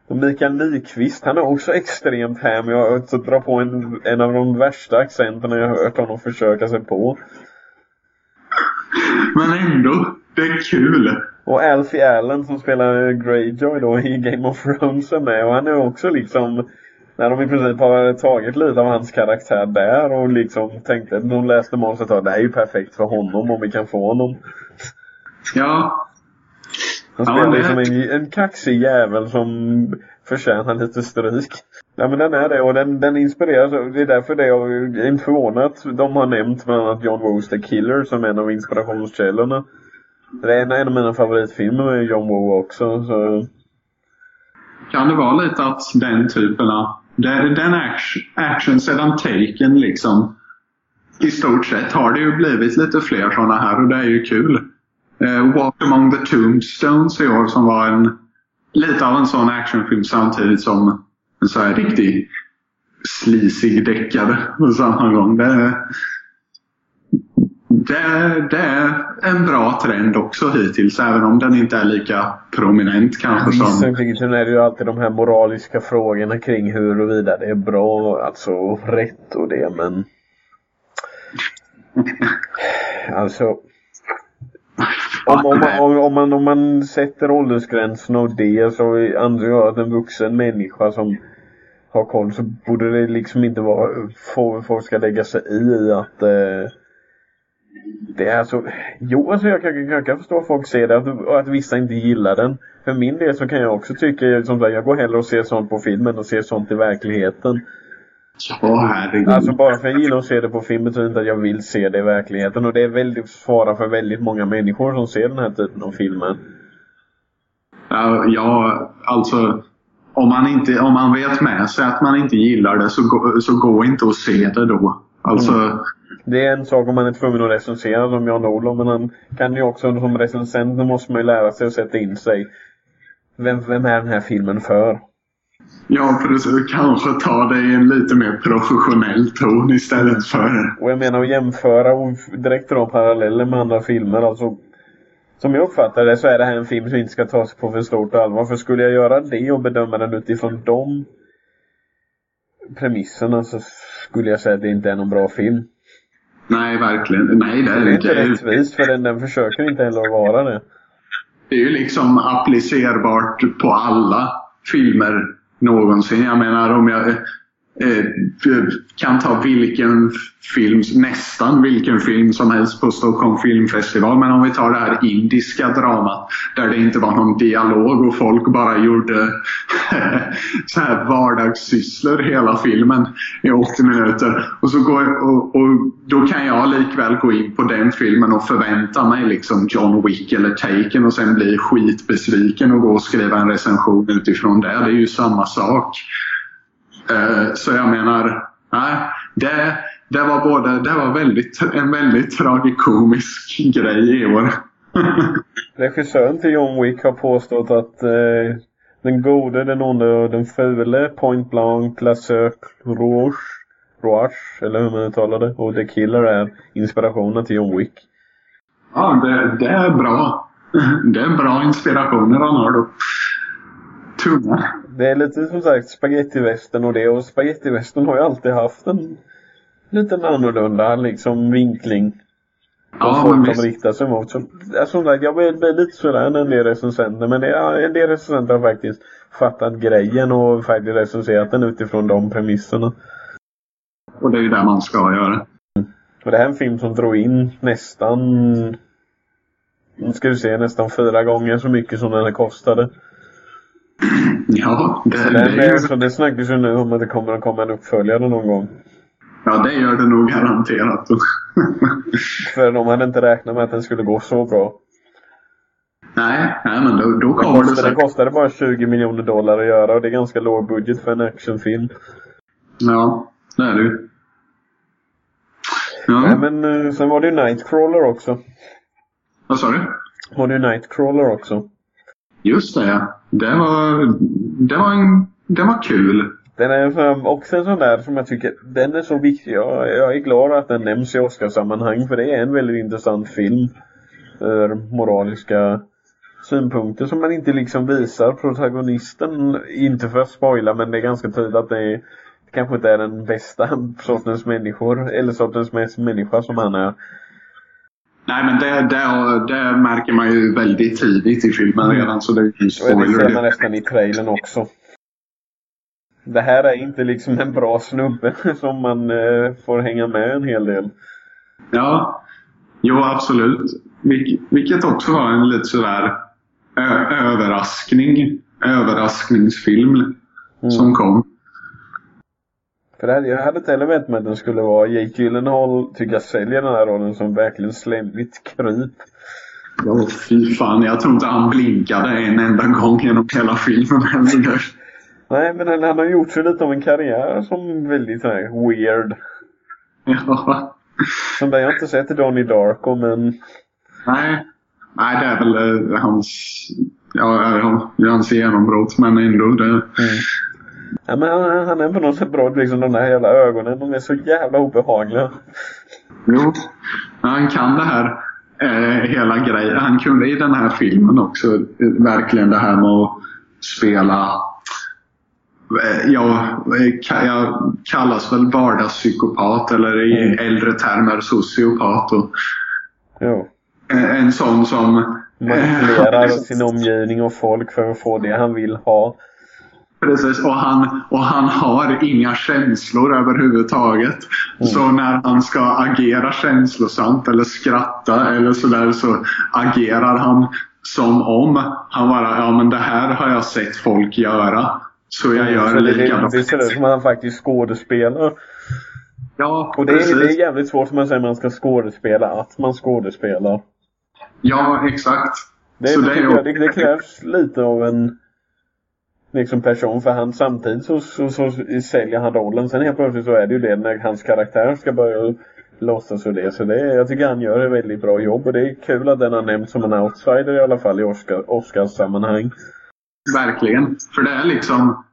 och Mikael Nyqvist, han är också extremt hammy och så drar på en, en av de värsta accenterna jag har hört honom försöka sig på. Men ändå, det är kul. Och Alfie Allen som spelar Greyjoy då i Game of Thrones är med och han är också liksom när de i princip har tagit lite av hans karaktär där och liksom tänkte, de läste manuset att det här är ju perfekt för honom om vi kan få honom. Ja, Han Ja, spelar det- liksom en, en kaxig jävel som förtjänar lite stryk. Ja men den är det och den, den inspireras, det är därför det jag är inte förvånad att de har nämnt bland annat John Woos The Killer som en av inspirationskällorna. Det är en, en av mina favoritfilmer med John Woo också så kan det vara lite att den typen av... Den den action, action sedan Taken liksom. I stort sett har det ju blivit lite fler sådana här och det är ju kul. Eh, Walk among the Tombstones i år som var en lite av en sån actionfilm samtidigt som en så här riktig slisig deckare på samma gång. Det, är- det, det är en bra trend också hittills även om den inte är lika prominent kanske som... Samtidigt är det ju alltid de här moraliska frågorna kring huruvida det är bra, alltså rätt och det men Alltså om, om, man- om, om, man, om man sätter åldersgränsen och det så anser jag att en vuxen människa som har koll så borde det liksom inte vara folk ska lägga sig i att eh, det är så, jo alltså jag kan, jag kan förstå att folk ser det att, och att vissa inte gillar den. För min del så kan jag också tycka, som sagt, jag går hellre och ser sånt på filmen och ser sånt i verkligheten. Ja, herregud. Alltså bara för att jag gillar att se det på film betyder inte att jag vill se det i verkligheten. Och det är väldigt svåra för väldigt många människor som ser den här typen av filmer. Ja, ja, alltså om man, inte, om man vet med sig att man inte gillar det så, gå, så gå inte och se det då. Alltså, Det är en sak om man är tvungen att recensera som Jan Olof, men han kan ju också som recensent, måste man ju lära sig att sätta in sig. Vem, vem är den här filmen för? Ja, för att kanske ta det i en lite mer professionell ton istället för... Och jag menar att jämföra och direkt dra paralleller med andra filmer, alltså som jag uppfattar det så är det här en film som inte ska tas på för stort allvar. För skulle jag göra det och bedöma den utifrån de premisserna så skulle jag säga att det inte är någon bra film. Nej, verkligen. Nej, det är Det är inte inte. rättvist för den, den försöker inte heller vara det. Det är ju liksom applicerbart på alla filmer någonsin. Jag menar om jag Eh, kan ta vilken film, nästan vilken film som helst på Stockholm filmfestival. Men om vi tar det här indiska dramat där det inte var någon dialog och folk bara gjorde så här vardagssysslor hela filmen i 80 minuter. Och, så går, och, och då kan jag likväl gå in på den filmen och förvänta mig liksom John Wick eller Taken och sen bli skitbesviken och gå och skriva en recension utifrån det. Det är ju samma sak. Eh, Så jag menar, nej, det, det var både, det var väldigt, en väldigt tragikomisk grej i år. Regissören till John Wick har påstått att eh, den gode, den onde och den fule Point Blanc, La Cirque Rouge, Rouge, eller hur man uttalar det, och The Killer är inspirationen till John Wick. Ja, det, det är bra. Det är bra inspirationer han har då. Tunga. Det är lite som sagt spagettivästern och det, och spagettivästern har ju alltid haft en liten annorlunda liksom vinkling. Ja, folk men visst. riktar sig mot. Så, som sagt, jag blir, blir lite sådär när en del recensenter, men det en del recensenter har faktiskt fattat grejen och faktiskt recenserat den utifrån de premisserna. Och det är ju det man ska göra. Och det här är en film som drog in nästan, nu ska vi se, nästan fyra gånger så mycket som den kostade. Ja, det, Så, det, den, är ju, så det snackas ju nu om att det kommer att komma en uppföljare någon gång. ja, det gör det nog garanterat. För de hade inte räknat med att den skulle gå så bra. nej, nej, men då, då kommer det kostade, säkert. kostade bara 20 miljoner dollar att göra och det är ganska låg budget för en actionfilm. Ja, det är det ju. Nej, Ja, men eh, sen var det ju Nightcrawler också. vad sa du? Var det ju Nightcrawler också. Just det, ja. Den var, den var, en, var kul. Den är också en sån där som jag tycker, den är så viktig. Jag, jag är glad att den nämns i Oscarssammanhang för det är en väldigt intressant film. Ur moraliska synpunkter som man inte liksom visar protagonisten. Inte för att spoila men det är ganska tydligt att det, är, det kanske inte är den bästa sortens människor, eller sortens mest människa som han är. Nej, men det, det, det märker man ju väldigt tidigt i filmen redan, så det är ju Och det ser man spoiler. nästan i trailern också. Det här är inte liksom en bra snubbe som man eh, får hänga med en hel del. Ja, jo absolut. Vil, vilket också var en lite sådär överraskning, överraskningsfilm som kom. För hade, jag hade inte heller väntat mig att den skulle vara Jake Gyllenhaal tycker jag säljer den här rollen som verkligen slemmigt kryp. Ja, fy fan, jag tror inte han blinkade en enda gång genom hela filmen. heller. Nej men han, har gjort sig lite av en karriär som väldigt så här weird. ja. Som där jag inte sett Donnie Darko men Nej. Nej, det är väl eh, hans, ja, ja, hans genombrott, men ändå. Det, Ja men han, han är på något sätt bra, liksom de där jävla ögonen, de är så jävla obehagliga. Jo, han kan det här eh, hela grejen. Han kunde i den här filmen också eh, verkligen det här med att spela eh, Ja, eh, ka- jag kallas väl vardagspsykopat eller i Mm. äldre termer sociopat. Och, Jo. eh, en sån som... Manipulerar sin omgivning och folk för att få det han vill ha. Precis, och han, och han har inga känslor överhuvudtaget. Så när han ska agera känslosamt eller skratta eller sådär så agerar han som om han bara, ja men det här har jag sett folk göra. Så jag gör Så det, det, likadant. det ser ut som att han faktiskt skådespelar. Ja, Och det är, det är jävligt svårt som man säger man ska skådespela, att man skådespelar. Ja, exakt. Det, Så det, det är jag, det, det krävs lite av en liksom person för han samtidigt så, så, så säljer han rollen. Sen helt plötsligt så är det ju det när hans karaktär ska börja låtsas för det. Så det, jag tycker han gör ett väldigt bra jobb och det är kul att den har nämnts som en outsider i alla fall i Oscar, Oscars-sammanhang. Verkligen. För det är liksom...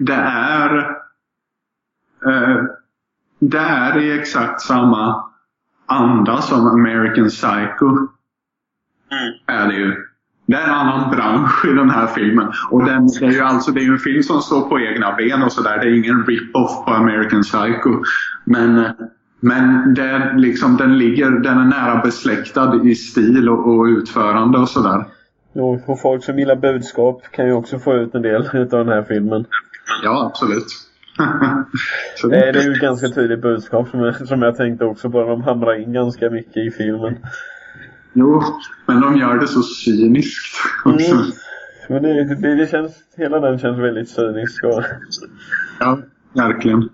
Det är... Eh, det är i exakt samma anda som American Psycho. Är det ju. Det är en annan bransch i den här filmen. Och den, det är ju alltså det är en film som står på egna ben och sådär. Det är ingen rip-off på American Psycho. Men, men det, liksom, den, ligger, den är nära besläktad i stil och, och utförande och sådär. Och folk som gillar budskap kan ju också få ut en del av den här filmen. Ja, absolut. Det är ju ett ganska tydligt budskap som jag, som jag tänkte också på. De hamrar in ganska mycket i filmen. Jo, men de gör det så cyniskt också. Mm. Men det, det, det, känns, hela den känns väldigt cynisk. Och... Ja, verkligen.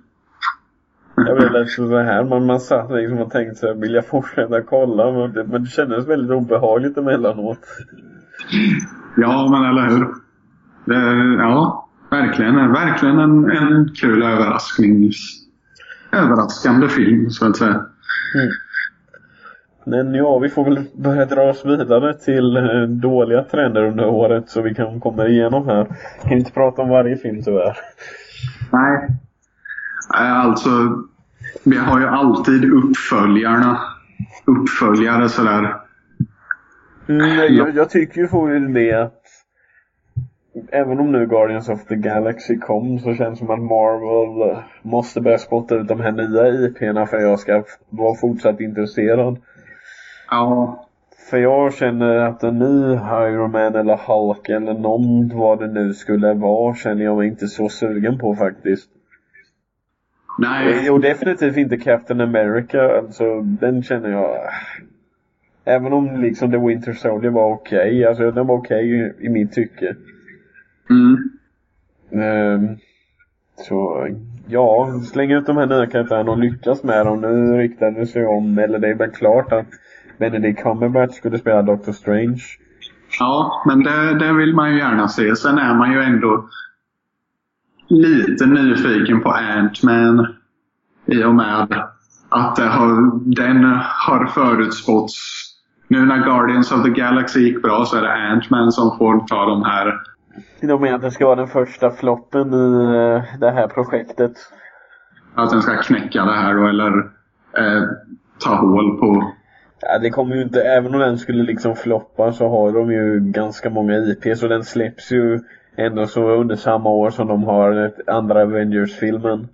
Jag vet inte så här, man, man satt liksom och tänkte sig vill jag fortsätta kolla? Men det, men det kändes väldigt obehagligt emellanåt. Ja, men eller hur. Det, ja, verkligen. Verkligen en, en kul överraskning. Överraskande film, så att säga. Mm. Men ja, vi får väl börja dra oss vidare till eh, dåliga trender under året så vi kan komma igenom här. Kan inte prata om varje film tyvärr. Nej. Alltså, vi har ju alltid uppföljarna. Uppföljare sådär. Mm, jag, jag tycker ju för det att Även om nu Guardians of the Galaxy kom så känns det som att Marvel måste börja spotta ut de här nya IP'na för att jag ska vara fortsatt intresserad. Ja. För jag känner att en ny Iron Man eller Hulk eller någon vad det nu skulle vara känner jag mig inte så sugen på faktiskt. Nej. Och definitivt inte Captain America. Alltså den känner jag... Även om liksom The Winter Soldier var okej. Okay, alltså den var okej okay i, i mitt tycke. Mm. Um, så ja, släng ut de här nya karaktärerna och lyckas med dem. Nu riktar det sig om, eller det är väl klart att Benedict Cumberbatch skulle spela Doctor Strange. Ja, men det, det vill man ju gärna se. Sen är man ju ändå lite nyfiken på Ant-Man i och med att har, den har förutspåtts. Nu när Guardians of the Galaxy gick bra så är det Ant-Man som får ta de här. De menar att det ska vara den första floppen i eh, det här projektet. Att den ska knäcka det här då, eller eh, ta hål på Ja, det kommer ju inte, även om den skulle liksom floppa så har de ju ganska många IP så den släpps ju ändå så under samma år som de har andra Avengers-filmen.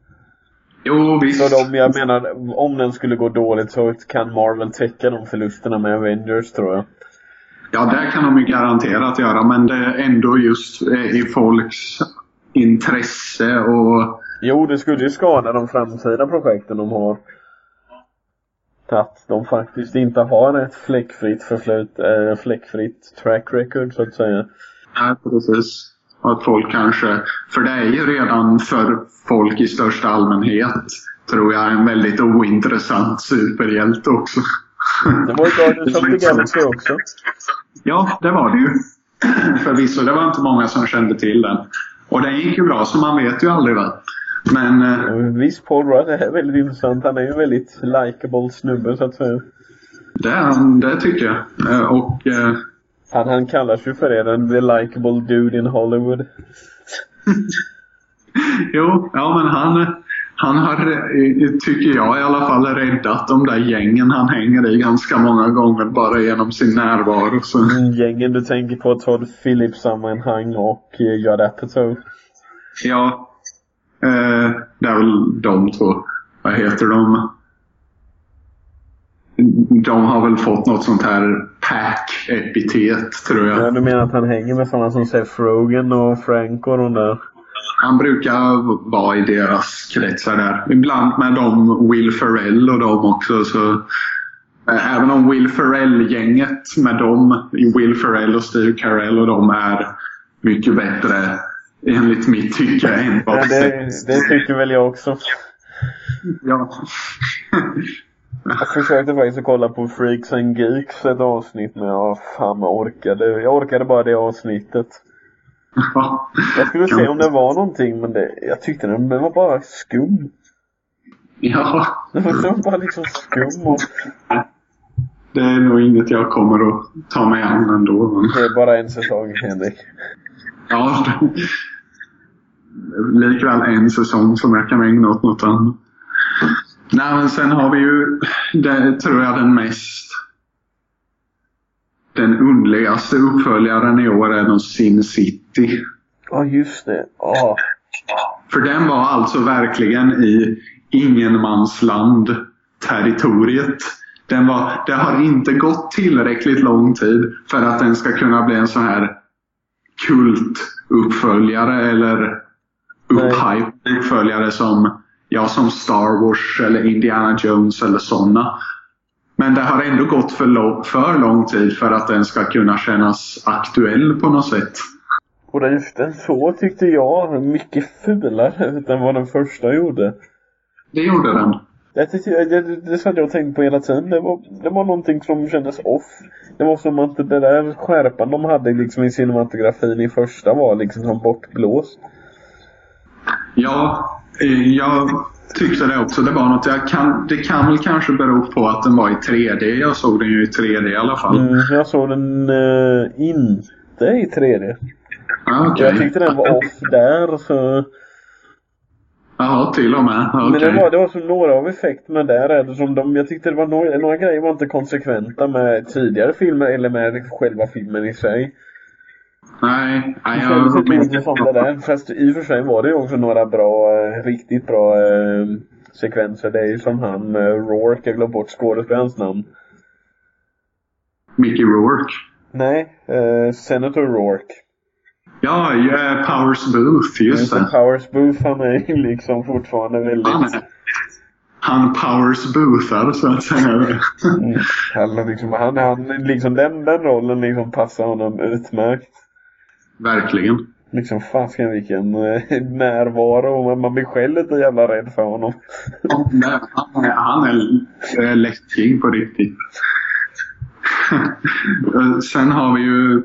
Jo, visst. Så de, jag menar, om den skulle gå dåligt så kan Marvel täcka de förlusterna med Avengers tror jag. Ja, det kan de ju garanterat göra, men det är ändå just i folks intresse och... Jo, det skulle ju skada de framtida projekten de har att de faktiskt inte har ett fläckfritt förflut, äh, fläckfritt track record så att säga. Nej, precis. Och att folk kanske, för det är ju redan för folk i största allmänhet, tror jag, en väldigt ointressant superhjälte också. Det var ju Guardians of the Galaxy också. Ja, det var det ju. Förvisso, det var inte många som kände till den. Och den gick ju bra, så man vet ju aldrig va. Men... Eh, Visst, Paul Rudd är väldigt intressant. Han är ju en väldigt likeable snubbe så att säga. Det, det tycker jag. Eh, och... Eh, han, han kallas ju för det, den the likeable dude in Hollywood. jo, ja men han, han har, tycker jag i alla fall, räddat de där gängen han hänger i ganska många gånger bara genom sin närvaro. Så. Mm, gängen du tänker på Todd Phillips-sammanhang och Judd Apatow? Ja, Eh, det är väl de två. Vad heter de? De har väl fått något sånt här pack-epitet tror jag. Ja, du menar att han hänger med sådana som Seth Rogen och Frank och de där? Han brukar vara i deras kretsar där. Ibland med dem Will Ferrell och dem också. Så, eh, även om Will Ferrell-gänget med dem, Will Ferrell och Steve Carell och de är mycket bättre Enligt mitt tycke enbart. Ja, det, det tycker väl jag också. Ja. jag försökte faktiskt att kolla på Freaks and Geeks ett avsnitt men jag fan jag orkade. Jag orkade bara det avsnittet. Ja. Jag skulle se om det var någonting men det, jag tyckte den, var bara skum. Ja. Den var bara liksom skum och... Det är nog inget jag kommer att ta mig an ändå. Det är bara en säsong Henrik. Ja, likväl en säsong som jag kan ägna åt något annat. Nej, men sen har vi ju, det tror jag den mest den underligaste uppföljaren i år är nog Sin City. Ja, just det. Ja. För den var alltså verkligen i ingenmansland territoriet. Den var, det har inte gått tillräckligt lång tid för att den ska kunna bli en sån här kultuppföljare eller upphype uppföljare som, ja, som Star Wars eller Indiana Jones eller sådana. Men det har ändå gått för, lång, för lång tid för att den ska kunna kännas aktuell på något sätt. Och den så tyckte jag mycket fulare ut än vad den första gjorde. Det gjorde den. Det, tyckte jag, det, det satt jag och tänkte på hela tiden. Det var, det var någonting som kändes off. Det var som att det där skärpan de hade liksom i cinematografin i första var liksom som bortblåst. Ja, eh, jag tyckte det också. Det var något jag kan, det kan väl kanske bero på att den var i 3D. Jag såg den ju i 3D i alla fall. Mm, jag såg den uh, inte i 3D. Ah, okay. Jag tyckte den var off där så... Jaha, till och med. Okay. Men det var, det var som några av effekterna där är det som de, jag tyckte det var några, några grejer var inte konsekventa med tidigare filmer eller med själva filmen i sig. Nej, nej Det kändes inte som det där. Fast i och för sig var det ju också några bra, eh, riktigt bra eh, sekvenser. Det är ju som han, eh, Rourke, jag glömde bort skådespelarens namn. Mickey Rourke. Nej, eh, Senator Rourke. Ja, ja Powers Booth, just det. Powers Booth, han är liksom fortfarande väldigt... Han, är, han Powers Boothar, så att säga. Mm, han, liksom, han, han, liksom den, den rollen liksom passar honom utmärkt. Verkligen. Liksom fasiken vilken eh, närvaro. Man blir själv lite jävla rädd för honom. Ja, han, är, han är läskig på riktigt. Sen har vi ju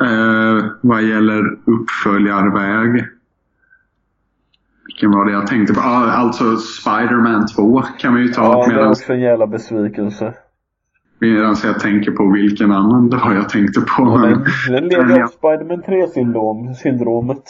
eh, vad gäller uppföljarväg. Vilken var det jag tänkte på? Ah, alltså Spiderman 2 kan vi ju ta. Ja, det är också en jävla besvikelse. Medan jag tänker på vilken annan det var jag tänkte på. Ja, den, den leder av Spiderman 3-syndrom, syndromet.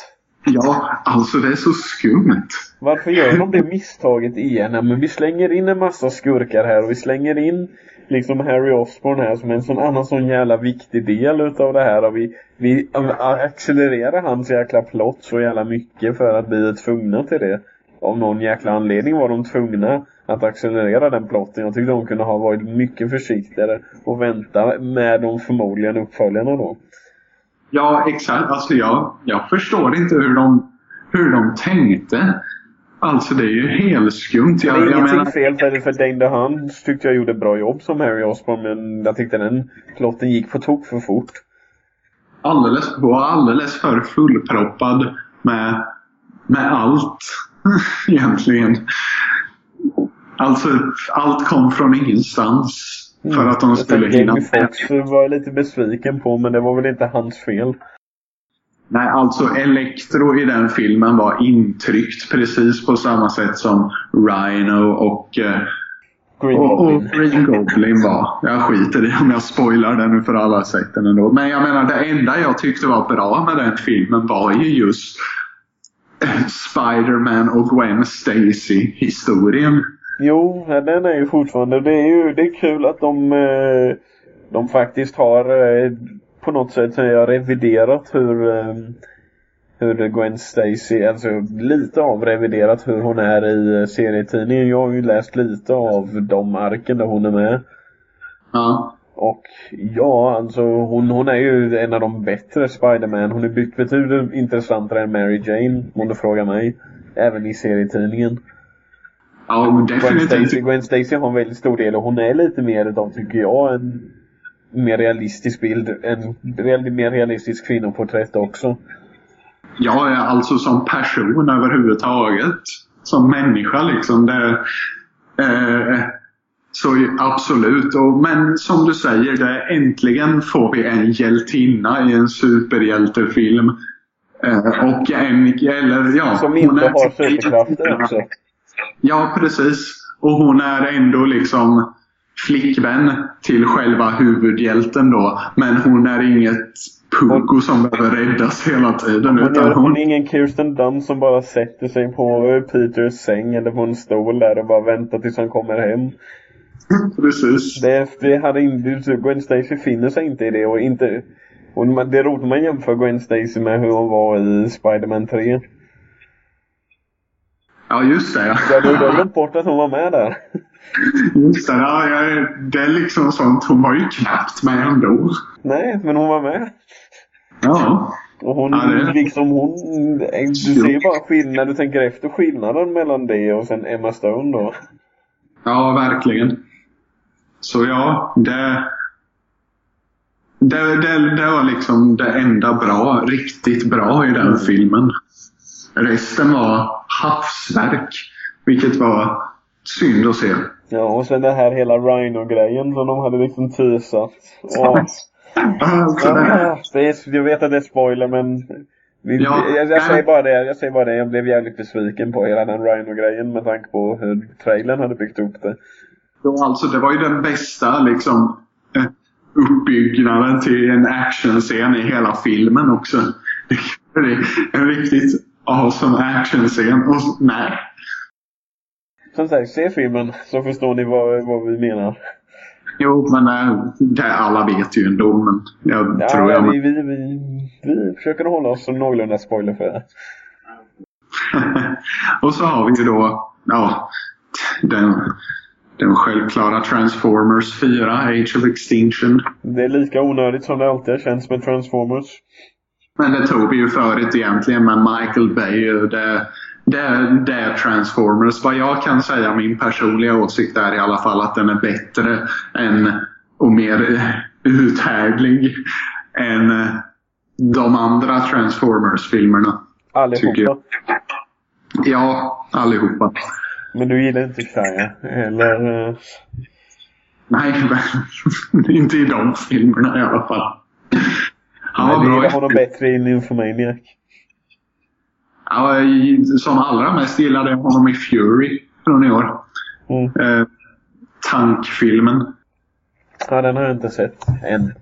Ja, alltså det är så skumt. Varför gör de det misstaget igen? Ja, men vi slänger in en massa skurkar här och vi slänger in liksom Harry Osborn här som är en sån annan sån jävla viktig del utav det här och vi, vi accelererar hans jäkla plott så jävla mycket för att vi är tvungna till det. Av någon jäkla anledning var de tvungna att accelerera den plotten. Jag tyckte de kunde ha varit mycket försiktigare och vänta med de förmodligen uppföljarna då. Ja, exakt. Alltså jag, jag förstår inte hur de, hur de tänkte. Alltså det är ju helt skumt. Jag, det är ingenting menar... fel för, för Dane DeHaan tyckte jag gjorde bra jobb som Harry Osborn men jag tyckte den plotten gick på tok för fort. Alldeles, var alldeles för fullproppad med, med allt egentligen. Alltså allt kom från ingenstans. För mm. att de skulle hinna med. Fox var jag lite besviken på men det var väl inte hans fel. Nej, alltså Electro i den filmen var intryckt precis på samma sätt som Rhino och eh, Green, och, Goblin. och Green Goblin var. Jag skiter i om jag spoilar den nu för alla den ändå. Men jag menar det enda jag tyckte var bra med den filmen var ju just eh, Spiderman och Gwen Stacy historien. Jo, den är ju fortfarande, det är ju det är kul att de, eh, de faktiskt har på något sätt har reviderat hur hur Gwen Stacy, alltså lite av reviderat hur hon är i serietidningen. Jag har ju läst lite av de arken där hon är med. Ja. Och ja, alltså hon, hon är ju en av de bättre Spiderman. Hon är betydligt intressantare än Mary Jane, om du frågar mig. Även i serietidningen. Ja, definitivt. Gwen Stacy, Gwen Stacy har en väldigt stor del och hon är lite mer utav, tycker jag, en mer realistisk bild. En mer realistisk kvinnoporträtt också. Ja, alltså som person överhuvudtaget. Som människa liksom. Det, eh, så absolut. Och, men som du säger, det, äntligen får vi en hjältinna i en superhjältefilm. Eh, och en, eller ja. Som inte har superkrafter också. Ja, precis. Och hon är ändå liksom flickvän till själva huvudhjälten då. Men hon är inget Pugo som behöver räddas hela tiden. Hon, utan hon... hon är ingen Kirsten Dunst som bara sätter sig på Peters säng eller på en stol där och bara väntar tills han kommer hem. Precis. Det, det hade inte, Gwen Stacy finner sig inte i det och inte och det är roligt man jämför Gwen Stacy med hur hon var i Spider-Man 3. Ja, just det. Ja. Ja, du har glömt bort att hon var med där. Just det, ja, ja, det är liksom sånt. Hon var ju knappt med ändå. Nej, men hon var med. Ja. Och hon, Ja, det- liksom hon, du ser bara skillnad, du tänker efter skillnaden mellan det och sen Emma Stone då. Ja, verkligen. Så ja, det, det, det, det var liksom det enda bra, riktigt bra i den filmen. Resten var havsverk. Vilket var synd att se. Ja, och sen den här hela Rhino-grejen som de hade liksom teasat. Och, Alltså, det, ja, det jag vet att det är spoiler men Ja, jag, jag, säger bara det, jag säger bara det. Jag blev jävligt besviken på hela den Rhino-grejen med tanke på hur trailern hade byggt upp det. då, alltså, det var ju den bästa liksom, eh, uppbyggnaden till en actionscen i hela filmen också. Det en riktigt awesome actionscen. Och nej, Som sagt, se filmen så förstår ni vad, vad vi menar. Jo, men äh, det alla vet ju ändå. Men jag Ja, tror jag... vi, vi, vi, vi försöker hålla oss så någorlunda spoilerfria. och så har vi ju då ja, den, den självklara Transformers 4, Age of Extinction. Det är lika onödigt som det alltid har känts med Transformers. Men det tog vi ju förut egentligen med Michael Bay. Det, det, det är Transformers. Vad jag kan säga, min personliga åsikt är i alla fall att den är bättre än och mer uthärdlig än de andra Transformers-filmerna. Allihopa. Ja, allihopa. Men du gillar inte Shia? Eller? Nej, inte i de filmerna i alla fall. Var du bra. gillar honom bättre i Nymphomaniac. Ja, som allra mest gillade jag honom i Fury från i år. Mm. Eh, tankfilmen. Ja, den har jag inte sett än.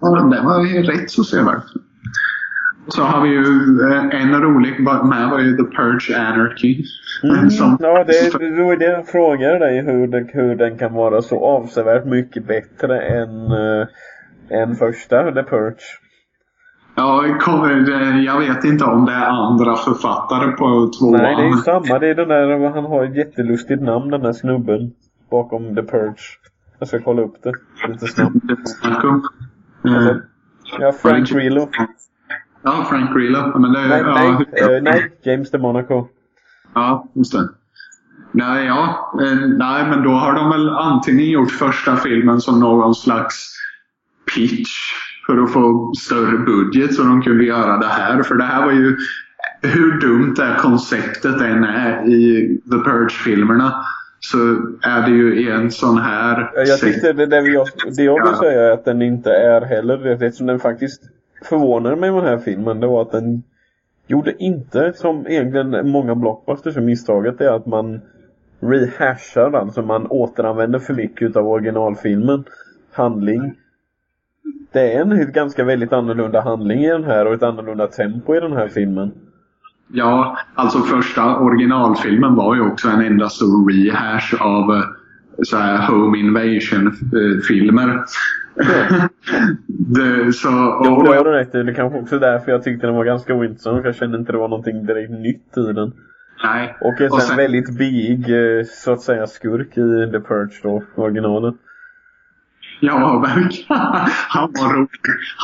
Ja, den var ju rätt så sevärd. Så har vi ju eh, en rolig med var ju The Purge Anarchy. Mm. Som, Ja, det, det var det jag frågade dig hur den, hur den kan vara så avsevärt mycket bättre än, uh, än första The Purge. ja, jag vet inte om det är andra författare på tvåan. Nej, det är ju samma. Det är den där, han har ett jättelustigt namn den där snubben. Bakom The Purge. Jag ska kolla upp det lite snabbt. Marco. Eh, Ja, Frank Grillo. Ja, Frank Grillo. Men det, Nej, ja, nej, eh, nej, James DeMonaco. Ja, just det. Nej, ja. Eh, nej, men då har de väl antingen gjort första filmen som någon slags pitch för att få större budget så de kunde göra det här. För det här var ju hur dumt det här konceptet än är i The Purge-filmerna så är det ju en sån här... Ja, Jag tyckte det, det, jag, det jag vill säga är att den inte är heller det. Det som den faktiskt förvånade mig med den här filmen det var att den gjorde inte som egentligen många blockbusters är misstaget är att man rehashar, alltså man återanvänder för mycket utav originalfilmen handling. Det är en ganska väldigt annorlunda handling i den här och ett annorlunda tempo i den här filmen. Ja, alltså första originalfilmen var ju också en enda stor rehash av eh, så här home invasion-filmer. det, så, och, det har du rätt i. Det kanske också är därför jag tyckte den var ganska ointressant. för Jag kände inte det var någonting direkt nytt i den. nej. Och en Och sen sen- väldigt big, eh, så att säga, skurk i The Purge då, originalet. Ja, verkligen. Han var rolig.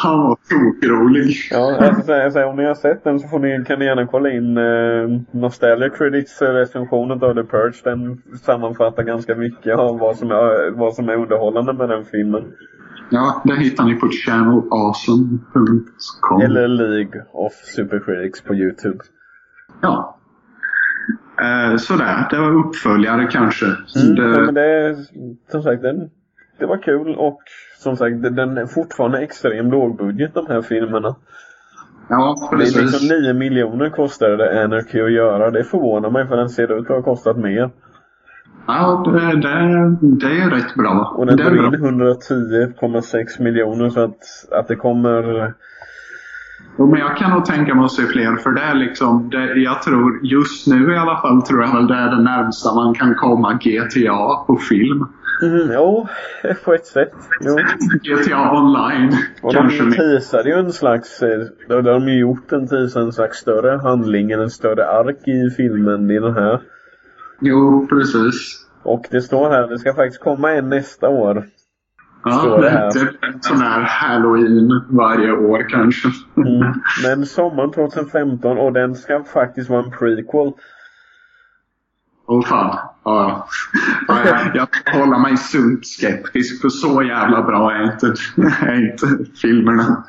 Han var tokrolig. Ja, jag ska säga, om ni har sett den så får ni, kan ni gärna kolla in eh, Nostalgia Critics eh, recensionen av The Purge. Den sammanfattar ganska mycket av vad som är, vad som är underhållande med den filmen. Ja, det hittar ni på channelawesome.com. Eller League of Supercritics på Youtube. Ja. Eh, sådär, det var uppföljare kanske. Mm, det, men det är, som sagt, den, det var kul och som sagt, den- är fortfarande extrem lågbudget de här filmerna. ja, Det är precis. liksom 9 miljoner kostade det Anarchy att göra. Det förvånar mig för den ser ut att ha kostat mer. Ja, det, det, det är rätt bra. Och den bra. in 110,6 miljoner så att, att det kommer Jo, men jag kan nog tänka mig att se fler för det är liksom, det, jag tror just nu i alla fall tror jag väl det är det närmsta man kan komma GTA på film. Mm, jo, på ett sätt. Jo. GTA online. Och kanske de teasade ju en slags, eh, då hade de ju gjort en teaser, en slags större handling, en större ark i filmen i den här. Jo, precis. Och det står här, det ska faktiskt komma en nästa år. Ja, Står det här. är en sån här halloween varje år kanske. Mm. Men sommaren 2015 och den ska faktiskt vara en prequel. Åh fan. Ja, ja. ja, jag, jag hålla mig sunt skeptisk för så jävla bra är inte, är inte filmerna.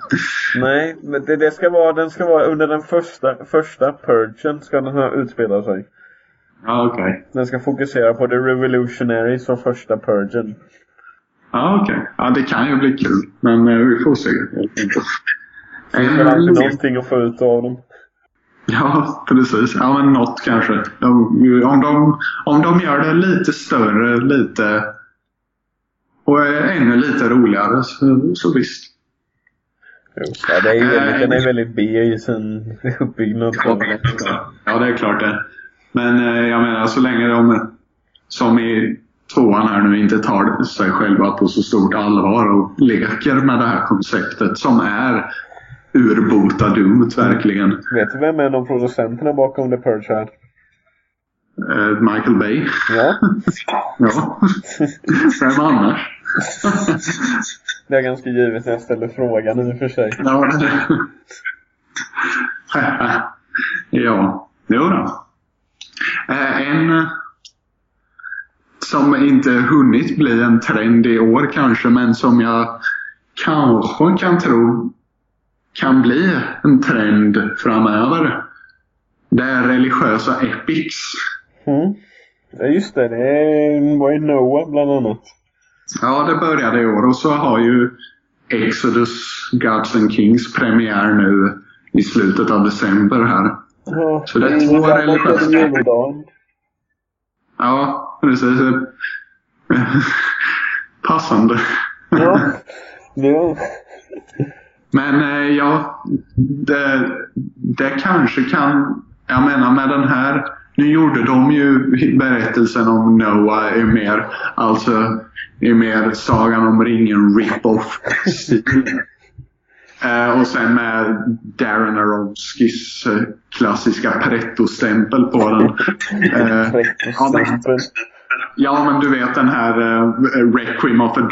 Nej, men det, det ska vara, den ska vara under den första, första purgen ska den här utspela sig. Ja, okej. Den ska fokusera på The Revolutionaries och första purgen. Ja, okej. Ja, det kan ju bli kul. Men eh, vi får se. Det finns väl alltid någonting att få ut av dem. Ja, precis. Ja, men något kanske. De, om, de, om de gör det lite större, lite... Och eh, ännu lite roligare, så, så visst. Ja, det är ju väldigt, den är väldigt B i sin uppbyggnad. Ja, det är klart. Ja, det är klart det. Men eh, jag menar, så länge de, som i tvåan här nu, inte tar sig själva på så stort allvar och leker med det här konceptet som är urbota dumt, verkligen. Vet du vem är de producenterna bakom The Purge här? Eh, Michael Bay. Ja, Ja. Vem annars? det är ganska givet när jag ställer frågan i och för sig. Ja, det... ja, jo då. Eh, En som inte hunnit bli en trend i år kanske, men som jag kanske kan tro kan bli en trend framöver. Det är religiösa epics. Mm. Ja, just det. Det var ju Noah bland annat. Ja, det började i år och så har ju Exodus Gods and Kings premiär nu i slutet av december här. Ja, Så det är ingen två religiösa- julodagen. Ja, precis. Passande. Ja. ja. Men eh, ja, det, det kanske kan... Jag menar med den här... Nu gjorde de ju berättelsen om Noah är mer, alltså, är mer Sagan om ringen rip-off. Eh, och sen med Darren Aronskis eh, klassiska pretto-stämpel på den. Eh, ja, men. Ja, men du vet den här uh, Requiem of a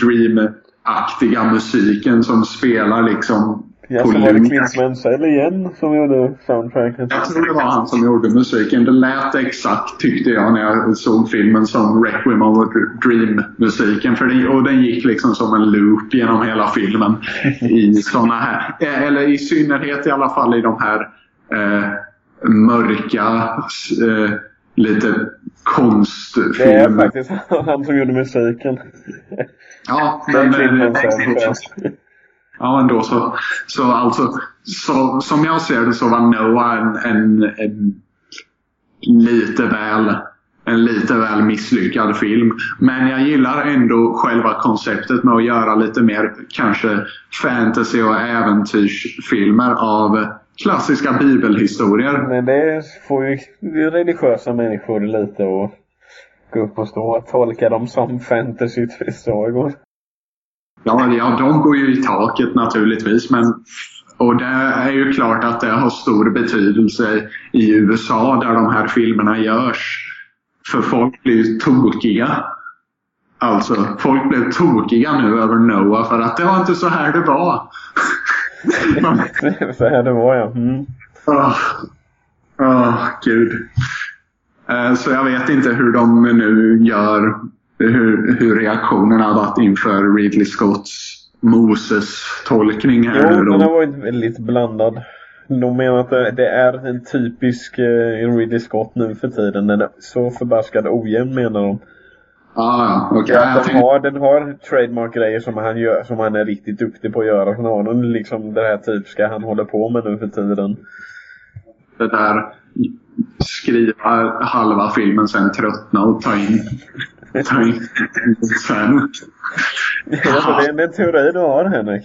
Dream-aktiga musiken som spelar liksom Ja, så var det. Clint Mansell igen som gjorde soundtracket. Jag tror det var han som gjorde musiken. Det lät exakt, tyckte jag, när jag såg filmen som Requiem of a Dream-musiken. Och den gick liksom som en loop genom hela filmen. I såna här, eh, eller i synnerhet i alla fall i de här eh, mörka, eh, lite Det är faktiskt han som gjorde musiken. Ja, är men, jag. ja, men då så. Så alltså, så, som jag ser det så var Noah en, en, en lite väl en lite väl misslyckad film. Men jag gillar ändå själva konceptet med att göra lite mer kanske fantasy och äventyrsfilmer av klassiska bibelhistorier. Men det får ju religiösa människor lite att upp och stå och tolka dem som fantasy-sagor. Ja, ja, de går ju i taket naturligtvis. Men, och det är ju klart att det har stor betydelse i USA där de här filmerna görs. För folk blir ju tokiga. Alltså, folk blev tokiga nu över Noah för att det var inte så här det var. Så här det var ja. Mm. Åh, Åh, gud. Eh, Så jag vet inte hur de nu gör, hur, hur reaktionen har varit inför Ridley Scotts Moses-tolkning här Jo, den har varit väldigt blandad. De menar att det, är en typisk eh, Ridley Scott nu för tiden. Den är så förbaskat ojämn menar de. Ah, ja, okej. Ja, Jag den, tänkte- har, den har trademark-grejer som han, gör, som han är riktigt duktig på att göra. Sen har den liksom det här typiska han håller på med nu för tiden. det där skriva halva filmen sen tröttna och ta in, ta in sen. Alltså, det, är- en teori du har Henrik.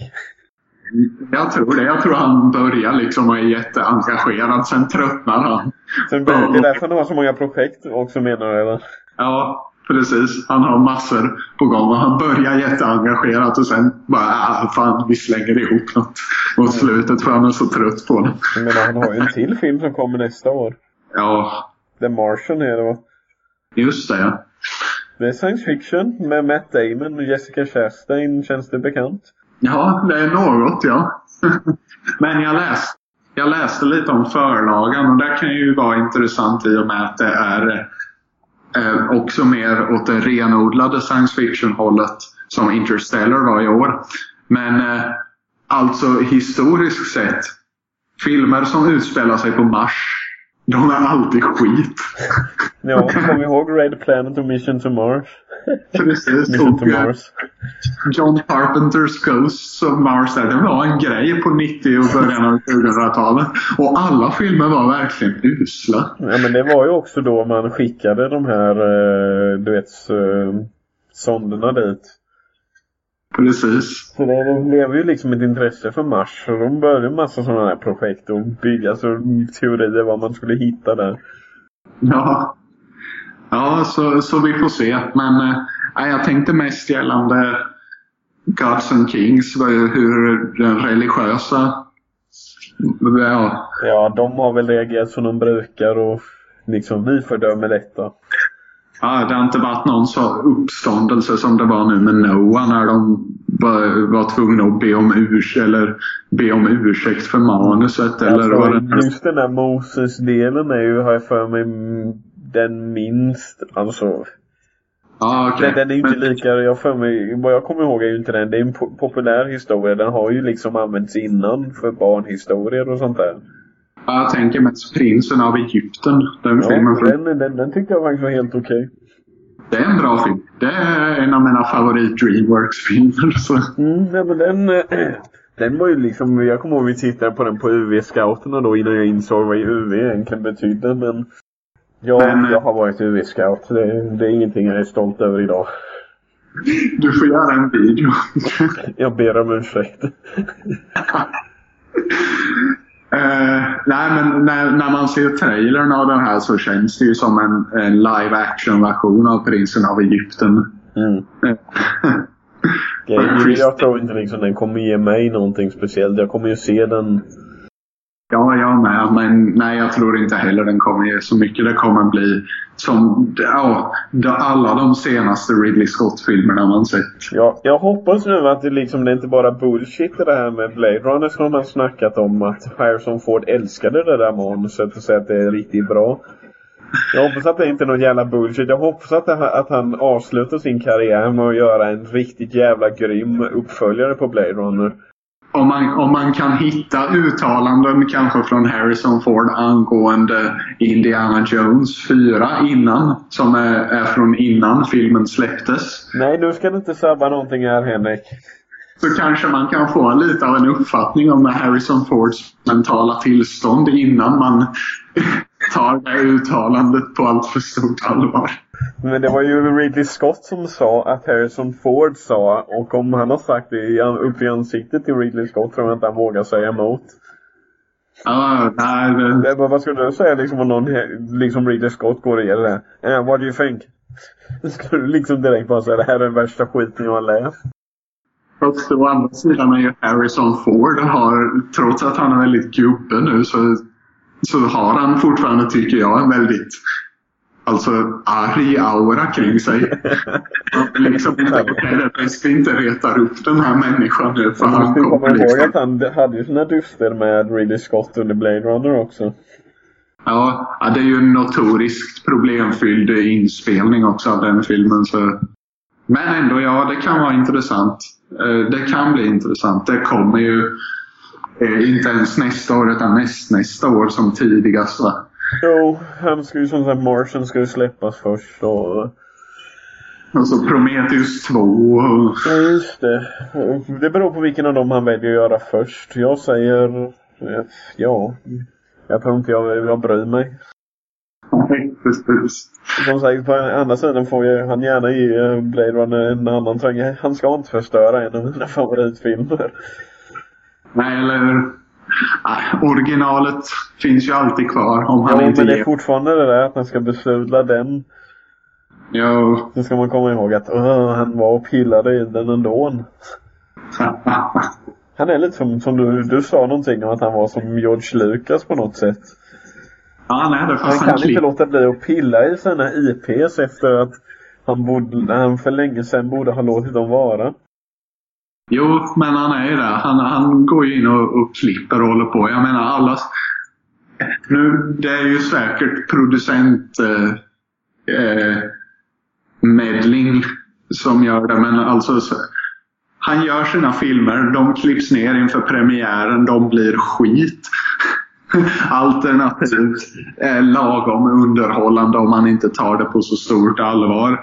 Jag tror det. Jag tror han börjar liksom och är jätteengagerad. Sen tröttnar han. Sen, det är därför han har så många projekt också menar du eller? Ja, precis. Han har massor på gång och han börjar jätteengagerat och sen bara ah, fan vi slänger ihop något mot slutet för han är så trött på det. Jag menar han har ju en till film som kommer nästa år. Ja, The Martian är det va? just det. ja. Det är science fiction med Matt Damon och Jessica Chastain. Känns det bekant? Ja, det är något ja. Men jag läste, jag läste lite om förlagan och det kan ju vara intressant i och med att det är eh, också mer åt det renodlade science fiction hållet som Interstellar var i år. Men eh, alltså historiskt sett, filmer som utspelar sig på Mars, de är alltid skit. Ja, kom ihåg Red Planet och Mission to Mars? Precis. Mission Och, to eh, Mars. John Carpenters Ghosts of Mars där, det var en grej på 90 och början av 2000-talet. Och alla filmer var verkligen usla. Ja, men det var ju också då man skickade de här, eh, du vet, eh, sonderna dit. Precis. Så det, blev ju liksom ett intresse för Mars. Och de började en massa sådana här projekt och bygga så teorier vad man skulle hitta där. Ja. Ja, så, så vi får se. Men nej, jag tänkte mest gällande Gods and Kings, hur den religiösa... Ja, Ja, de har väl reagerat som de brukar och liksom vi fördömer detta. Ja, det har inte varit någon så uppståndelse som det var nu med Noah när de var, tvungna att be om, urs eller be om ursäkt för manuset. Eller vad det just den där Moses-delen är ju, har jag för mig, den minst, alltså Ja, okej. Den, den är ju inte lika, jag för mig, vad jag kommer ihåg är ju inte den. Det är en po- populär historia. Den har ju liksom använts innan för barnhistorier och sånt där. Ja, Jag tänker mest Prinsen av Egypten. Den Ja, filmen. Från, den, den, den tyckte jag faktiskt var helt okej. Det är en bra film. Det är en av mina favorit Dreamworks-filmer. Mm, nej, men den, eh, den var ju liksom, jag kommer ihåg vi tittade på den på UV-scouterna då innan jag insåg vad UV egentligen betydde. Men jag, Men- jag har varit UV-scout. Det, det är ingenting jag är stolt över idag. Du får göra en video. Jag ber om ursäkt. Eh, nej, men när, när man ser trailern av den här så känns det ju som en, en live action-version av Prinsen av Egypten. Mm. Jag, jag tror inte liksom den kommer ge mig någonting speciellt. Jag kommer ju se den Ja, jag med. Men nej, jag tror inte heller den kommer ge så mycket. Det kommer bli som ja, alla de senaste Ridley Scott-filmerna man sett. Ja, jag hoppas nu att det liksom det är inte bara bullshit det här med Blade Runner som man snackat om att Harrison Ford älskade det där manuset och säger att det är riktigt bra. Jag hoppas att det inte är någon jävla bullshit. Jag hoppas att, det, här- att han avslutar sin karriär med att göra en riktigt jävla grym uppföljare på Blade Runner. Om man, om man kan hitta uttalanden kanske från Harrison Ford angående Indiana Jones 4 innan, som är, är från innan filmen släpptes. Nej, nu ska du inte sabba någonting här Henrik. Så kanske man kan få lite av en uppfattning om Harrison Fords mentala tillstånd innan man tar det uttalandet på allt för stort allvar. Men det var ju Ridley Scott som sa att Harrison Ford sa och om han har sagt det upp i ansiktet till Ridley Scott tror jag inte han vågar säga emot. Ja, nej, det, vad skulle du säga liksom om någon liksom Ridley Scott går och ger det där? Yeah, what do you think? Skulle du liksom direkt bara säga det här är den värsta skiten jag har läst? Fast å andra sidan är ju Harrison Ford har, trots att han är väldigt gubbe nu, så, så har han fortfarande, tycker jag, en väldigt alltså arg aura kring sig. Och liksom inte, okej, vi ska inte reta upp den här människan nu för Man han kommer ihåg liksom... att han hade ju sina duster med Ridley Scott under Blade Runner också. Ja, ja, det är ju en notoriskt problemfylld inspelning också av den filmen. Så. Men ändå, ja, det kan vara intressant. Eh, Det kan bli intressant. Det kommer ju eh, inte ens nästa år utan näst, nästa år som tidigast. Va? Jo, han skulle ju som sagt, Martian skulle släppas först och... Och så Prometheus 2 och... Ja, just det. Det beror på vilken av dem han väljer att göra först. Jag säger... Ja. Jag tror inte jag, jag bryr mig. Nej, precis. Som sagt, på andra sidan får ju han gärna ge Blade Runner en annan träng. Han ska inte förstöra en av mina favoritfilmer. Nej, eller nej, originalet finns ju alltid kvar om han Ja, inte men det är fortfarande det där att man ska besudla den. Jo. Så ska man komma ihåg att "Åh, han var och pillade i den ändå. Han är lite som, som du, du sa någonting om att han var som George Lucas på något sätt. ja, han är det. Han Fast han, kan inte låta bli att pilla i sina IPs efter att han, borde, han för länge sedan borde ha låtit dem vara. Jo, men han är ju det. Han, han går ju in och, och klipper och håller på. Jag menar alla... Nu, det är ju säkert producent... Eh, eh, medling som gör det. Men alltså... Så, han gör sina filmer. De klipps ner inför premiären. De blir skit. Alternativt eh, lagom underhållande om man inte tar det på så stort allvar.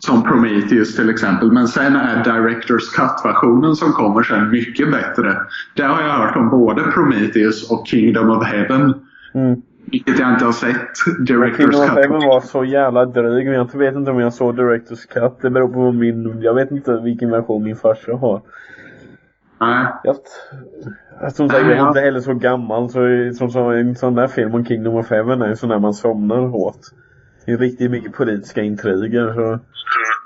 Som Prometheus till exempel. Men sen är Directors Cut-versionen som kommer sen mycket bättre. Det har jag hört om både Prometheus och Kingdom of Heaven. Mm. Vilket jag inte har sett. Directors Kingdom of Cut. Heaven var så jävla dryg men jag vet inte om jag såg Directors Cut. Det beror på min, jag vet inte vilken version min farsa har. Nej. Jag, som sagt, jag är inte heller så gammal så som, som en sån där film om Kingdom of Heaven är en sån där man somnar hårt. Det är riktigt mycket politiska intriger så.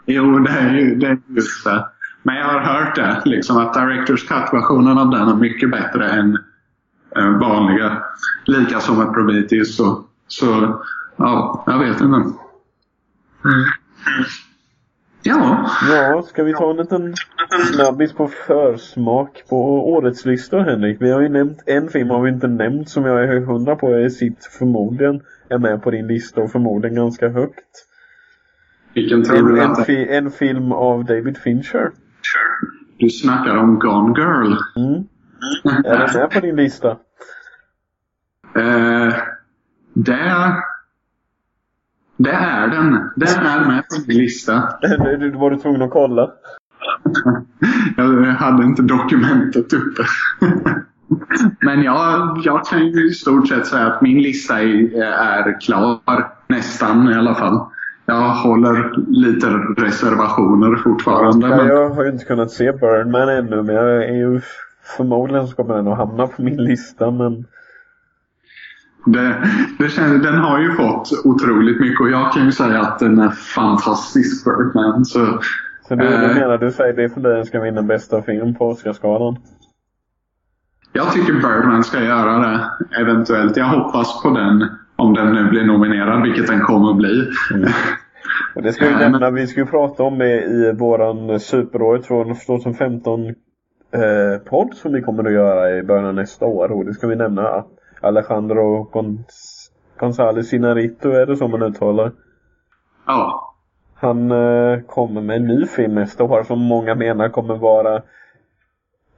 Jo, det är ju det är just det. Men jag har hört det. Liksom att Directors Cut-versionen av den är mycket bättre än eh, vanliga. Lika som med Prometheus. Så, så ja, jag vet inte. Ja. Ja, ska vi ta en liten snabbis på försmak på årets listor Henrik? Vi har ju nämnt, en film har vi inte nämnt som jag är hundra på är sitt förmodligen är med på din lista och förmodligen ganska högt. Vilken tror En, du en, fi, en film av David Fincher. Du snackar om Gone Girl. Mm. Är den med på din lista? Eh, det, det är den. Den är med på min lista. Du, var du tvungen att kolla? Jag hade inte dokumentet uppe. Men jag, jag kan ju i stort sett säga att min lista är, är klar. Nästan i alla fall. Jag håller lite reservationer fortfarande. Ja, Men jag har ju inte kunnat se Birdman ännu men jag är ju förmodligen så kommer den att hamna på min lista men det, det känns, den har ju fått otroligt mycket och jag kan ju säga att den är fantastisk Birdman. Så, Så du, Eh. du menar du säger det för dig den ska vinna bästa film på Oscarsgalan? Jag tycker Birdman ska göra det eventuellt. Jag hoppas på den om den nu blir nominerad, vilket den kommer att bli. Och det ska vi nämna, vi ska ju prata om det i våran superåret från 2015 eh, podd som vi kommer att göra i början av nästa år. Och det ska vi nämna att Alejandro Gonz- González Inarritu, är det så man uttalar? Ja, Han eh, kommer med en ny film nästa år som många menar kommer vara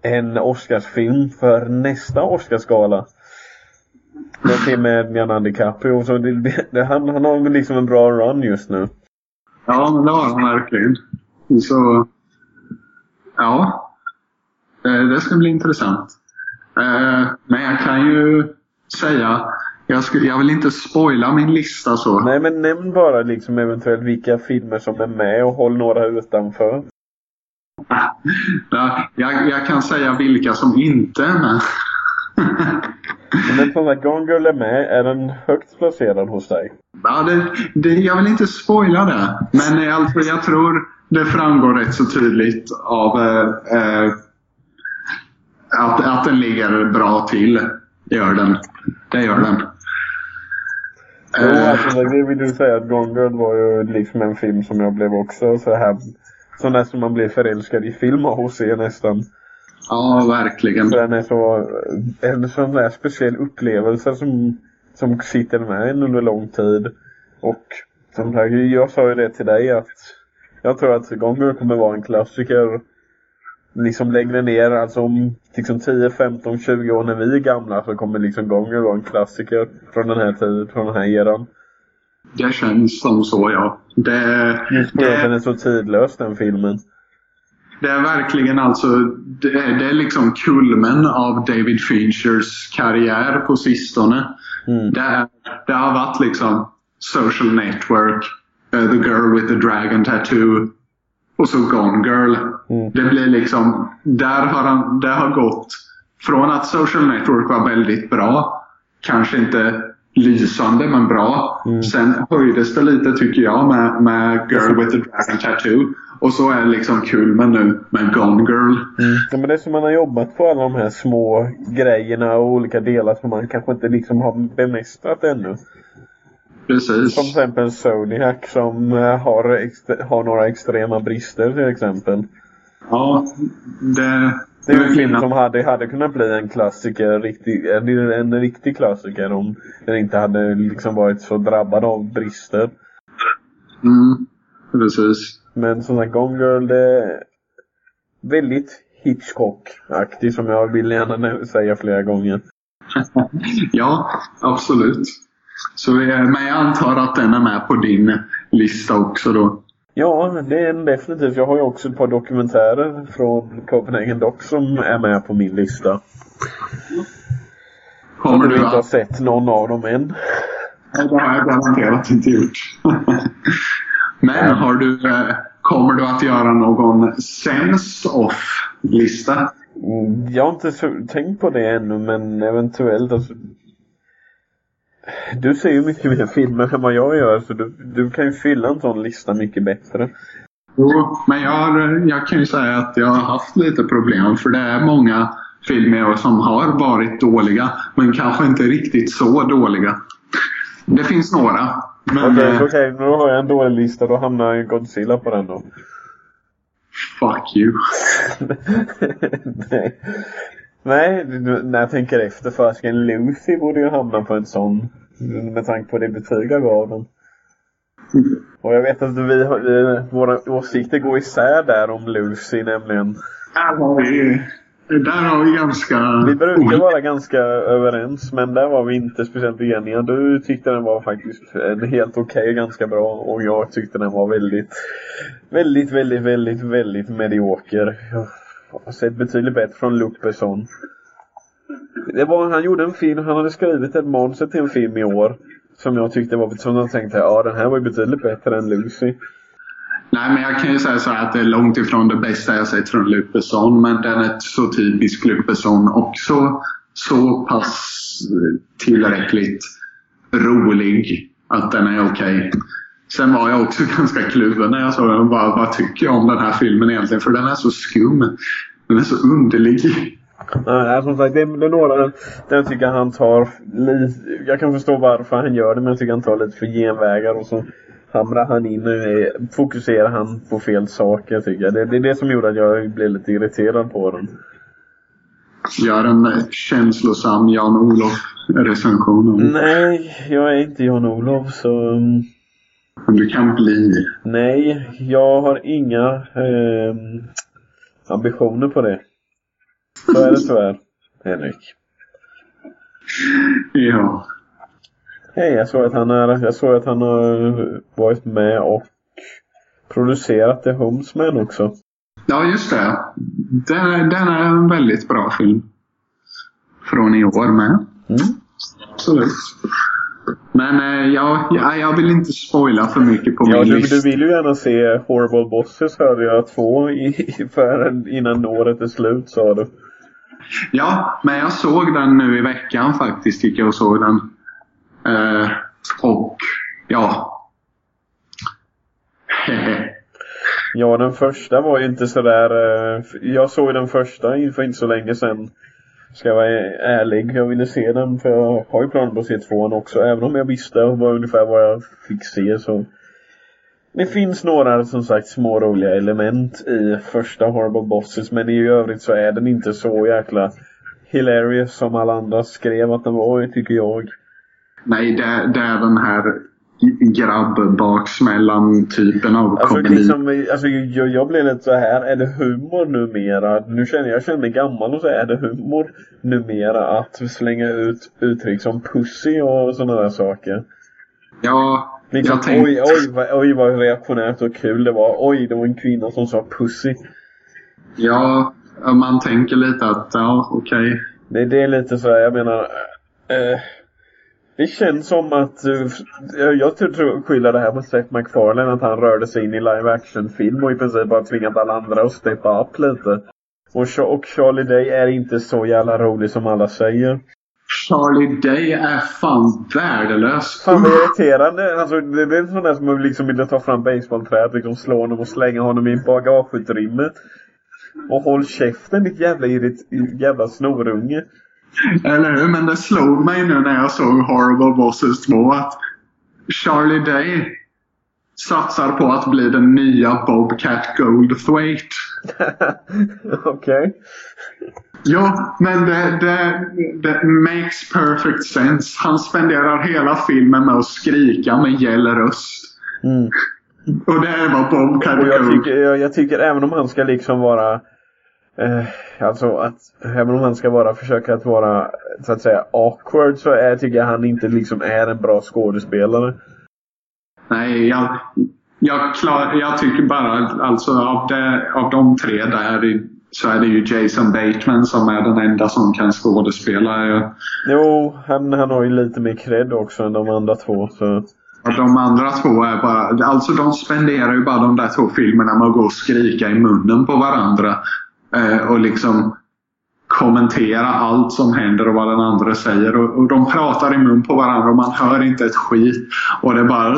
en Oscarsfilm för nästa Oscarsgala. Det är en film med Leonardo DiCaprio. Så det, det, han, han har liksom en bra run just nu. ja men det har han verkligen. Så, ja. Eh, Det ska bli intressant. Eh, Men jag kan ju säga, jag, skulle, jag vill inte spoila min lista så. Nej men nämn bara liksom eventuellt vilka filmer som är med och håll några utanför. Ja, jag, jag kan säga vilka som inte är med. Men som sagt, Gone Girl är med. Är den högt placerad hos dig? Ja, det, det, jag vill inte spoila det. Men alltså, jag tror det framgår rätt så tydligt av eh, eh, att, att den ligger bra till. Det gör den. Det gör den. Jo, Eh, alltså det vill du säga att Gone Girl var ju liksom en film som jag blev också så här Sån där som man blir förälskad i film av se nästan. ja, verkligen. För den är så, en sån där speciell upplevelse som, som sitter med en under lång tid. Och som sagt, jag sa ju det till dig att jag tror att Gone Girl kommer vara en klassiker liksom längre ner, alltså om liksom 10, 15, 20 år när vi är gamla så kommer liksom Gone Girl vara en klassiker från den här tiden, från den här eran. Det känns som så, ja. Det, att den det, är så tidlös den filmen. det är verkligen alltså, det, är- det är liksom kulmen av David Finchers karriär på sistone. Mm. Det, är, det har varit liksom Social Network, eh, The Girl with the Dragon Tattoo och så Gone Girl. Mm. Det blir liksom, där har, han, det har gått från att Social Network var väldigt bra, kanske inte lysande men bra. Mm. Sen höjdes det lite tycker jag med, med Girl with the Dragon Tattoo. Och så är det liksom kul med nu med Gone Girl. Ja, men det är som man har jobbat på alla de här små grejerna och olika delar som man kanske inte liksom har bemästrat ännu. Precis. Som till exempel Zodiac som eh, har, har några extrema brister till exempel. Ja, det... Det är en film som hade, hade kunnat bli en klassiker, riktig, en, en riktig klassiker om den inte hade liksom varit så drabbad av brister. Mm, precis. Men som sagt, Gone Girl det är väldigt Hitchcock-aktig som jag vill gärna säga flera gånger. ja, absolut. Så, men jag antar att den är med på din lista också då. Ja, det är en definitivt. Jag har ju också ett par dokumentärer från Copenhagen Dock som är med på min lista. Kommer Som du inte har sett någon av dem än. Nej, det har jag garanterat inte gjort. men har du... eh, Kommer du att göra någon sense off-lista? Mm, Jag har inte tänkt på det ännu men eventuellt alltså. Du ser ju mycket mer filmer än vad jag gör så du, du kan ju fylla en sån lista mycket bättre. Jo, men jag, har, jag kan ju säga att jag har haft lite problem för det är många filmer som har varit dåliga men kanske inte riktigt så dåliga. Det finns några. Men Okej, eh, okej, nu har jag en dålig lista. Då hamnar Godzilla på den då. fuck you. Nej. Nej, när jag tänker efter fasiken Lucy borde ju hamna på en sån. Med tanke på det betyg jag gav den. Och jag vet att vi har, vi, våra åsikter går isär där om Lucy nämligen. Där har vi, där har vi ganska... Vi brukar vara ganska överens men där var vi inte speciellt eniga. Du tyckte den var faktiskt en helt okej, ganska bra och jag tyckte den var väldigt, väldigt, väldigt, väldigt, väldigt medioker. Jag har sett betydligt bättre från Luc Besson. Det var, han gjorde en film, han hade skrivit ett manus till en film i år. Som jag tyckte var, som jag tänkte, ja den här var ju betydligt bättre än Lucy. Nej, men jag kan ju säga så här att det är långt ifrån det bästa jag sett från Luc Besson. Men den är så typisk Luc Besson också. Så pass tillräckligt rolig att den är okej. Sen var jag också ganska kluven när jag såg den. Vad, vad tycker jag om den här filmen egentligen? För den är så skum. Den är så underlig. Nej, som sagt, det är, några den tycker jag han tar Jag kan förstå varför han gör det, men jag tycker han tar lite för genvägar och så hamrar han in och fokuserar han på fel saker tycker jag. Det, det är det som gjorde att jag blev lite irriterad på den. Gör en känslosam Jan-Olof recension. om- Nej, jag är inte Jan-Olof så... Du kan bli. Nej, jag har inga ehm, ambitioner på det. Så är det tyvärr, Henrik. Ja. Hej, jag såg att han är, jag såg att han har varit med och producerat The Homesman också. Ja, just det. Den, den är en väldigt bra film. Från i år med. Mm. Absolut. Men eh, ja, ja, jag vill inte spoila för mycket på Ja, min du, lista. du vill ju gärna se Horrible Bosses hörde jag två i, för, innan året är slut sa du. Ja, men jag såg den nu i veckan faktiskt. Gick jag och såg den. Eh, och ja. Ja, den första var ju inte sådär... eh, Jag såg den första för inte så länge sedan. Ska jag vara ärlig. Jag ville se den för jag har ju planer på att se tvåan också. Även om jag visste vad ungefär vad jag fick se så... Det finns några som sagt små roliga element i första Horrible Bosses men i övrigt så är den inte så jäkla hilarious som alla andra skrev att den var tycker jag. Nej, det, det är den här grabb-baksmällan-typen av Alltså, komedi. liksom, alltså jag, jag blev lite så här, är det humor numera? Nu känner jag känner mig gammal och så är det humor numera att slänga ut uttryck som pussy och sådana där saker. Ja, Liksom, jag tänkte... oj, oj, vad, oj vad reaktionärt och kul det var. Oj, det var en kvinna som sa pussy. Ja, man tänker lite att ja, okej. Det, det är lite så här, jag menar... Eh, det känns som att... Eh, jag- tror, skylla det här på Seth MacFarlane att han rörde sig in i live action film och i princip bara tvingat alla andra att steppa upp lite. Och, och Charlie Day är inte så jävla rolig som alla säger. Charlie Day är fan värdelös. Fan vad irriterande. Alltså, det är en sån där som liksom vill ta fram basebollträet, liksom slå honom och slänga honom i bagageutrymmet. Och håll käften ditt jävla, irrit, jävla snorunge. Eller hur? Men det slog mig nu när jag såg Horrible Bosses 2 att Charlie Day satsar på att bli den nya Bobcat Goldthwait. Okej. Okay. Ja, men det, det, det makes perfect sense. Han spenderar hela filmen med att skrika med gäll röst. Mm. Och det är vad Bobcat och jag tycker, jag, jag tycker även om han ska liksom vara eh, Alltså att även om han ska vara, försöka att vara så att säga awkward så är, tycker jag han inte liksom är en bra skådespelare. Nej, jag, jag, klar, jag tycker bara alltså av, det, av de tre där så är det ju Jason Bateman som är den enda som kan skådespela. Jo, han, han har ju lite mer cred också än de andra två. Så. De andra två är bara, alltså de spenderar ju bara de där två filmerna med att gå och skrika i munnen på varandra. Eh, och liksom kommentera allt som händer och vad den andra säger. Och, och, de pratar i mun på varandra och man hör inte ett skit. Och det är bara...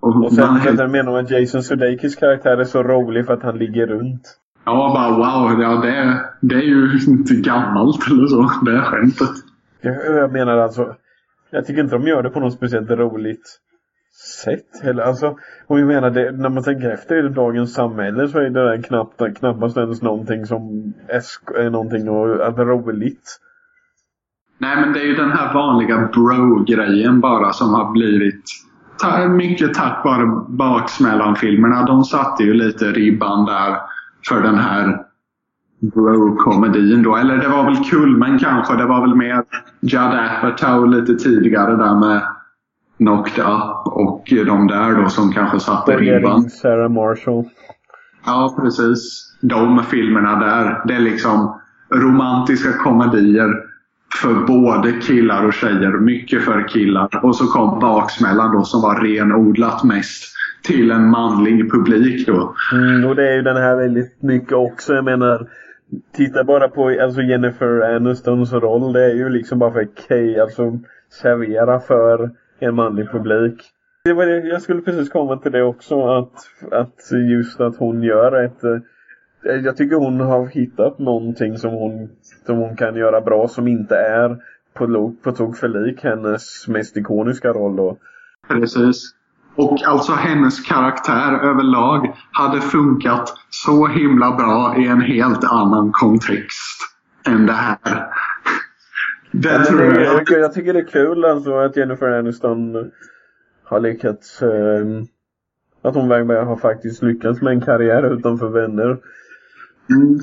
Och, och sen man... jag menar att Jason Sudeikis karaktär är så rolig för att han ligger runt. Ja, bara wow. Ja, det, det är ju inte gammalt eller så. Det är skämtet. Jag, jag menar alltså. Jag tycker inte de gör det på något speciellt roligt sätt. heller. alltså, och jag menar, det, när man tänker efter i dagens samhälle så är det där knappt, knappast ens någonting som är, någonting att roligt. Nej, men det är ju den här vanliga bro-grejen bara som har blivit mycket tack vare Baksmällan-filmerna. De satte ju lite ribban där för den här bro-komedin då. Eller det var väl kulmen kanske. Det var väl mer Judd Apatow lite tidigare där med Knocked Up och de där då som kanske satte ribban. Sarah Marshall. Ja, precis. De filmerna där. Det är liksom romantiska komedier för både killar och tjejer. Mycket för killar. Och så kom Baksmällan då som var renodlat mest till en manlig publik då. Mm, och det är ju den här väldigt mycket också. Jag menar, titta bara på alltså Jennifer Anistons roll. Det är ju liksom bara för Kay, alltså servera för en manlig publik. Det var det, jag skulle precis komma till det också, att, att just att hon gör ett... Eh, jag tycker hon har hittat någonting som hon, som hon kan göra bra som inte är på, på tok för lik hennes mest ikoniska roll då. Precis. Och alltså hennes karaktär överlag hade funkat så himla bra i en helt annan kontext än det här. Det tror jag. Jag, jag tycker det är kul alltså att Jennifer Aniston har lyckats eh, att hon har faktiskt lyckats med en karriär utanför vänner. Mm.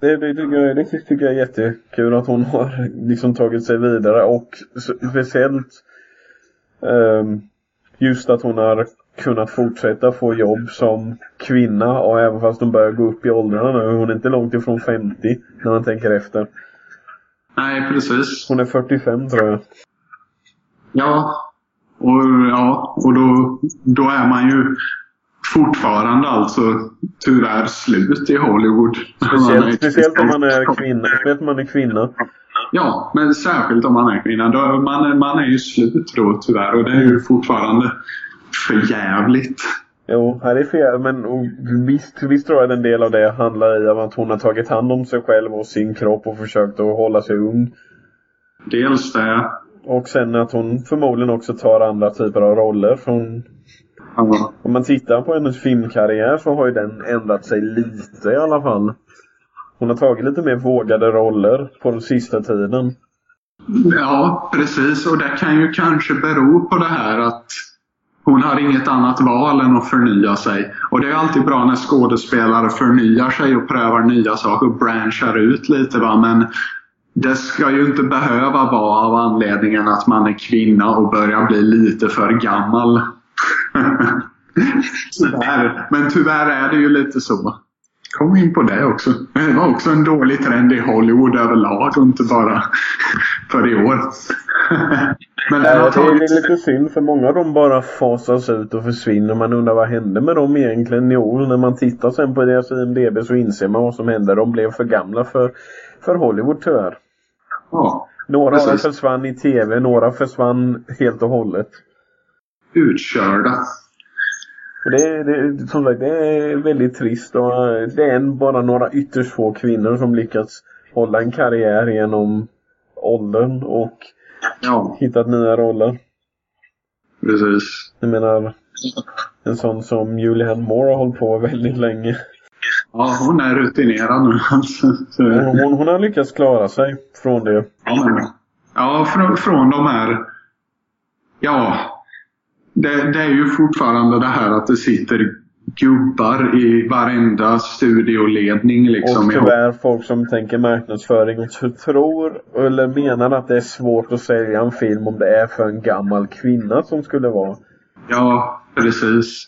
Det, det, tycker jag, det tycker jag är jättekul att hon har liksom tagit sig vidare och speciellt um, just att hon har kunnat fortsätta få jobb som kvinna och även fast hon börjar gå upp i åldrarna nu. Hon är inte långt ifrån 50 när man tänker efter. Nej, precis. Hon är 45 tror jag. Ja. Och, ja, och då, då är man ju fortfarande alltså tyvärr slut i Hollywood. Speciellt, speciellt om man är kvinna. Speciellt om man är kvinna. Ja, men särskilt om man är kvinna. Då, man, man är ju slut då tyvärr och det är ju fortfarande för jävligt. Jo, här är fel. Men visst, visst tror jag att en del av det handlar i att hon har tagit hand om sig själv och sin kropp och försökt att hålla sig ung. Dels det. Och sen att hon förmodligen också tar andra typer av roller. Från... Ja. Om man tittar på hennes filmkarriär så har ju den ändrat sig lite i alla fall. Hon har tagit lite mer vågade roller på den sista tiden. Ja, precis. Och det kan ju kanske bero på det här att hon har inget annat val än att förnya sig. Och det är alltid bra när skådespelare förnyar sig och prövar nya saker och branchar ut lite. Va? Men det ska ju inte behöva vara av anledningen att man är kvinna och börjar bli lite för gammal. tyvärr. Men tyvärr är det ju lite så. Kom in på det också. Det var också en dålig trend i Hollywood överlag och inte bara för i år. Men Nej, har det tagit... är lite synd för många av dem bara fasas ut och försvinner. Man undrar vad hände med dem egentligen? Jo, när man tittar sen på deras IMDB så inser man vad som hände. De blev för gamla för, för Hollywood tyvärr. Ja, Några Precis. försvann i TV, några försvann helt och hållet. utkörda. Och det, det, som sagt, det är väldigt trist och det är en, bara några ytterst få kvinnor som lyckats hålla en karriär genom åldern och Ja, hittat nya roller. precis. Jag menar, en sån som Julianne Moore har hållit på väldigt länge. Ja, hon är rutinerad nu alltså. Så, Hon, hon, hon har lyckats klara sig från det. ja, ja från, från de här... Ja, det, det är ju fortfarande det här att det sitter gubbar i varenda studioledning liksom. Och tyvärr folk som tänker marknadsföring och tror eller menar att det är svårt att sälja en film om det är för en gammal kvinna som skulle vara. Ja, precis.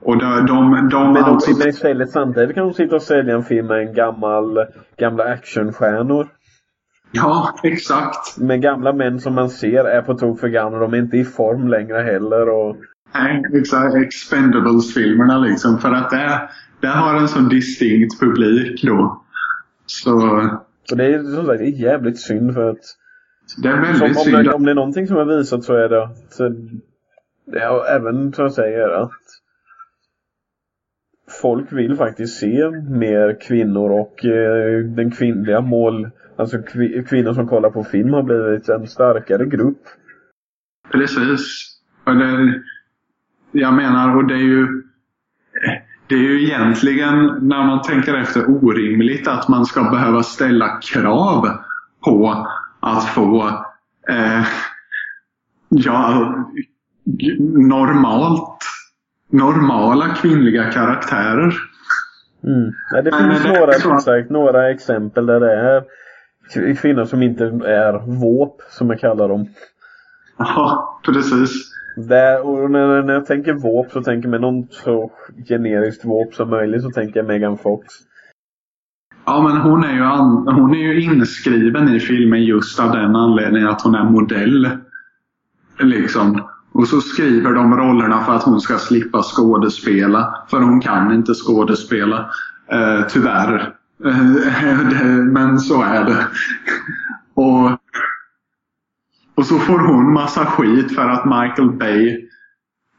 Och de, de, de Men, alltså... men istället samtidigt kan de sitta och sälja en film med en gammal, gamla actionstjärnor. Ja, exakt. Med gamla män som man ser är på tok för gamla. De är inte i form längre heller. Och, Nej, exakt. Expendables-filmerna liksom. För att det, det har en så distinkt publik då. Så och det är som sagt det är jävligt synd för att det är som, väldigt om, synd. det, om det är någonting som har visat så är det att ja, även som jag säger att folk vill faktiskt se mer kvinnor och eh, den kvinnliga mål, alltså kvi, kvinnor som kollar på film har blivit en starkare grupp. Precis. Och det, jag menar, och det är ju det är ju egentligen, när man tänker efter, orimligt att man ska behöva ställa krav på att få eh, ja, normalt normala kvinnliga karaktärer. Mm. Nej, det finns men det- några, som sagt, några exempel där det är kvinnor som inte är våp, som jag kallar dem. Ja, precis. Där, och när, när jag tänker våp så tänker jag med någon så generiskt våp som möjligt så tänker jag Megan Fox. Ja, men hon är, ju an, hon är ju inskriven i filmen just av den anledningen att hon är modell. Liksom. Och så skriver de rollerna för att hon ska slippa skådespela. För hon kan inte skådespela. Eh, tyvärr. Eh, men så är det. och, och så får hon massa skit för att Michael Bay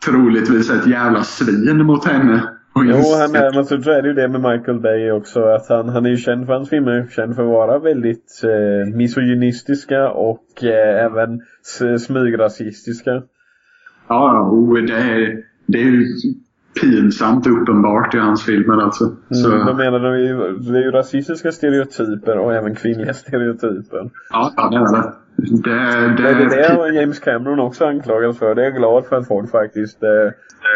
troligtvis är ett jävla svin mot henne. Och Jo, han är, men så är det ju det med Michael Bay också. Att han, han är ju känd för hans filmer, känd för att vara väldigt eh, misogynistiska och eh, även smygrasistiska. Ja, det, är, det är ju pinsamt uppenbart i hans filmer alltså. Så, Mm, de menar de är ju, det är ju rasistiska stereotyper och även kvinnliga stereotyper. ja, ja, det är det. Det, det, Det är det och James Cameron också anklagas för. Det är jag glad för att folk faktiskt eh,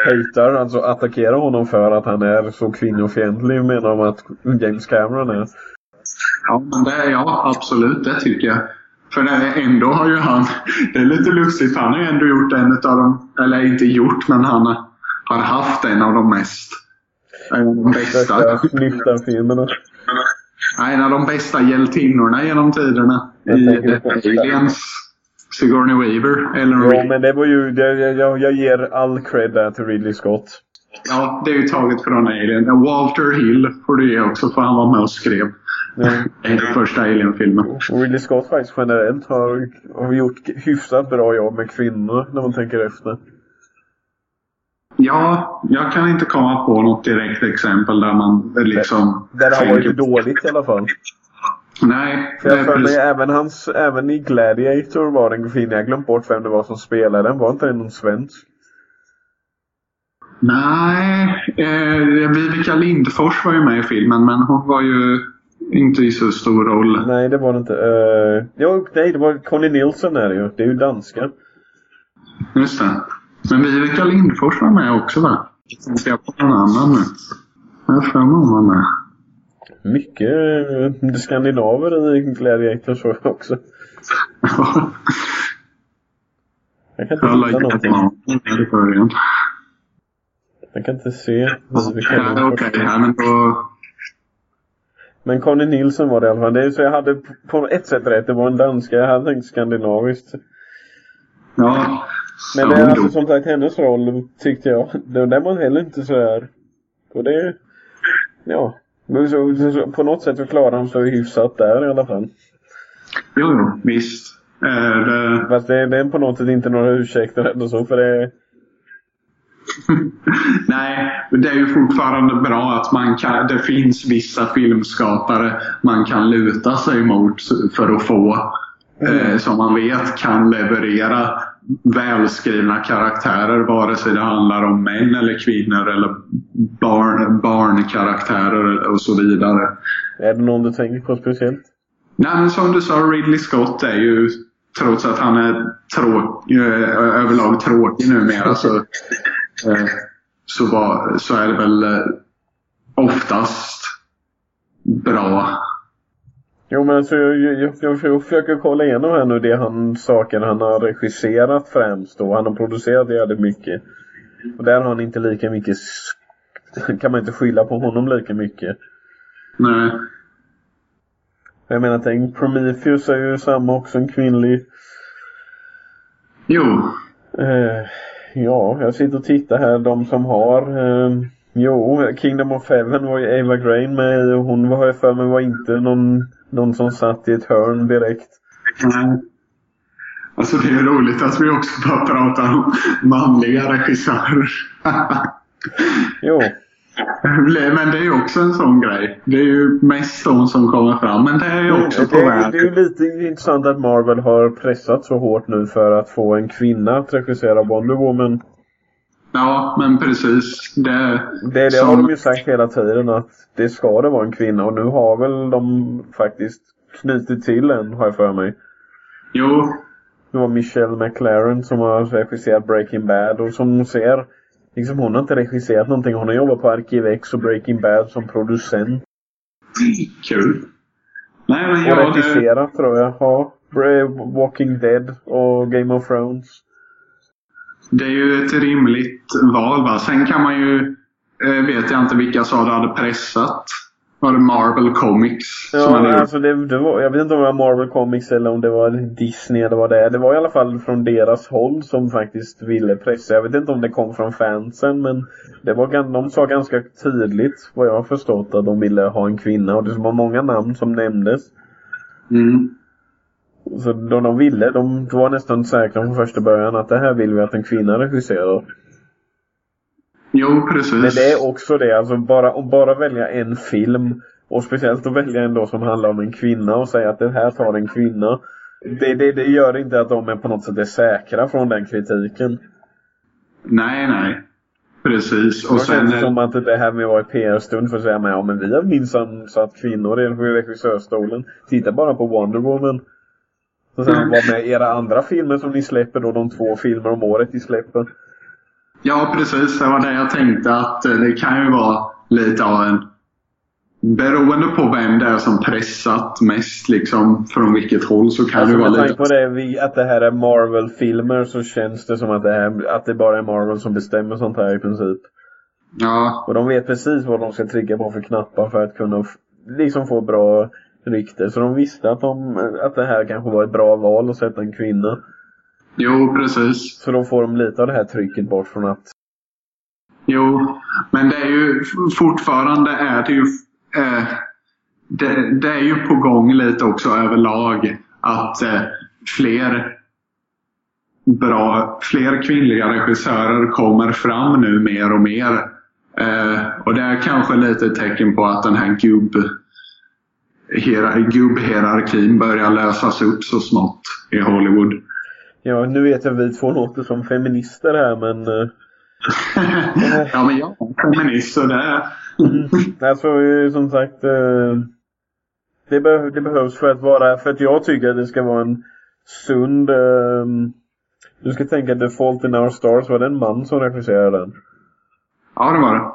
hatar, alltså attackerar honom för att han är så kvinnofientlig menar de att James Cameron är. Ja, men det, ja, absolut. Det tycker jag. För det, ändå har ju han... Det är lite lustigt. Han har ju ändå gjort en av de... Eller inte gjort, men han har haft en av de mest... De bästa... Snyftarfilmerna. En av de bästa hjältinnorna genom tiderna. Jag I Aliens. Sigourney Weaver. Ellen Ja men det var ju, det, jag, jag, ger all cred där till Ridley Scott. Ja, det är ju taget från Alien. Walter Hill får du ge också, för han var med och skrev Ja. den första Alien-filmen. Ridley Scott faktiskt generellt har, har gjort hyfsat bra jobb med kvinnor när man tänker efter. Ja, jag kan inte komma på något direkt exempel där man liksom... Där det har varit dåligt i alla fall. Nej, För jag för mig även hans, även i Gladiator var det en kvinna. Jag glömt bort vem det var som spelade den. Var inte det någon svensk? Nej, eh, Vivica Lindfors var ju med i filmen men hon var ju inte i så stor roll. Nej, det var det inte. Uh, jo, nej, det var Conny Nielsen är det ju. Det är ju danska. Just det. Men Vivica Lindfors var med också va? Jag på någon annan nu? Jag har för mig med. Mycket uh, skandinaver i Gladiator så också. Jag kan inte Jag hitta någonting. i början. Jag kan inte se. Okej, ja, men då... Men Conny Nielsen var det i alla fall. Det är så jag hade på ett sätt rätt. Det var en danska. Jag hade tänkt skandinaviskt. Ja. Men det är alltså som sagt hennes roll tyckte jag. Den var heller inte så här. Och det... Ja. Men så, så, på något sätt så klarar han sig hyfsat där i alla fall. Jo, jo visst. Eh, det... Fast det, det är på något sätt inte några ursäkter eller så för det... Nej, det är ju fortfarande bra att man kan, det finns vissa filmskapare man kan luta sig mot för att få, mm. eh, som man vet kan leverera välskrivna karaktärer vare sig det handlar om män eller kvinnor eller barn, barnkaraktärer och så vidare. Är det någon du tänker på speciellt? Nej, men som du sa, Ridley Scott är ju trots att han är tråk, eh, överlag tråkig numera så, eh, så, var, så är det väl eh, oftast bra Jo men alltså jag, jag, jag, jag försöker kolla igenom här nu det han, saker han har regisserat främst då. Han har producerat jävligt mycket. Och där har han inte lika mycket, kan man inte skylla på honom lika mycket. Nej. Jag menar tänk, Prometheus är ju samma också, en kvinnlig. Jo. Eh, ja, jag sitter och tittar här, de som har eh, Jo, Kingdom of Heaven var ju Ava Grain med hon var jag för mig var inte någon någon som satt i ett hörn direkt. Nej. Alltså det är roligt att vi också bara pratar om manliga regissörer. jo. Men det är ju också en sån grej. Det är ju mest de som kommer fram. Men det är också på väg. Det är ju lite intressant att Marvel har pressat så hårt nu för att få en kvinna att regissera Wonder Woman. Ja, men precis. Det, det, det som... har de ju sagt hela tiden att det ska det vara en kvinna och nu har väl de faktiskt knutit till en, har jag för mig. Jo. Det var Michelle McLaren som har regisserat Breaking Bad och som ser, liksom hon har inte regisserat någonting. Hon har jobbat på Arkiv X och Breaking Bad som producent. Kul. Nej, men jag... Och regisserat det... tror jag. Ja. Walking Dead och Game of Thrones. Det är ju ett rimligt val va. Sen kan man ju, eh, vet jag inte vilka sa du hade pressat. Var det Marvel Comics? Ja, som hade alltså det, det, var, jag vet inte om det var Marvel Comics eller om det var Disney eller vad det är. Det var i alla fall från deras håll som faktiskt ville pressa. Jag vet inte om det kom från fansen men det var, de sa ganska tydligt vad jag har förstått att de ville ha en kvinna och det var många namn som nämndes. Mm. Så då de ville, de var nästan säkra från första början att det här vill vi att en kvinna regisserar. Jo, precis. Men det är också det, alltså bara, att bara välja en film och speciellt att välja en då som handlar om en kvinna och säga att det här tar en kvinna. Det, det, det gör inte att de är på något sätt är säkra från den kritiken. Nej, nej. Precis. Och det sen... känns som att det här med att vara i PR-stund för att säga med, ja men vi har minsann satt kvinnor i regissörstolen. Titta bara på Wonder Woman. Så sen vad med era andra filmer som ni släpper då, de två filmer om året ni släpper. Ja, precis. Det var det jag tänkte att eh, det kan ju vara lite av en Beroende på vem det är som pressat mest, liksom från vilket håll, så kan alltså, det vara lite... Med på det, att det här är Marvel-filmer så känns det som att det, är, att det bara är Marvel som bestämmer sånt här i princip. Ja. Och de vet precis vad de ska trycka på för knappar för att kunna liksom få bra rykte. Så de visste att, de, att det här kanske var ett bra val att sätta en kvinna. Jo, precis. Så då får de lite av det här trycket bort från att... Jo, men det är ju fortfarande är det ju... Eh, det, det, är ju på gång lite också överlag att eh, fler bra, fler kvinnliga regissörer kommer fram nu mer och mer. Eh, och det är kanske lite ett tecken på att den här gubb gubbhierarkin börjar lösas upp så smått i Hollywood. Ja, nu vet jag att vi två låter som feminister här men... Uh, ja, men jag är feminist så det är... mm, alltså, som sagt. Uh, det, be det, behövs för att vara, för att jag tycker att det ska vara en sund... Uh, du ska tänka The Fault in Our Stars, var det en man som regisserade den? Ja, det var det.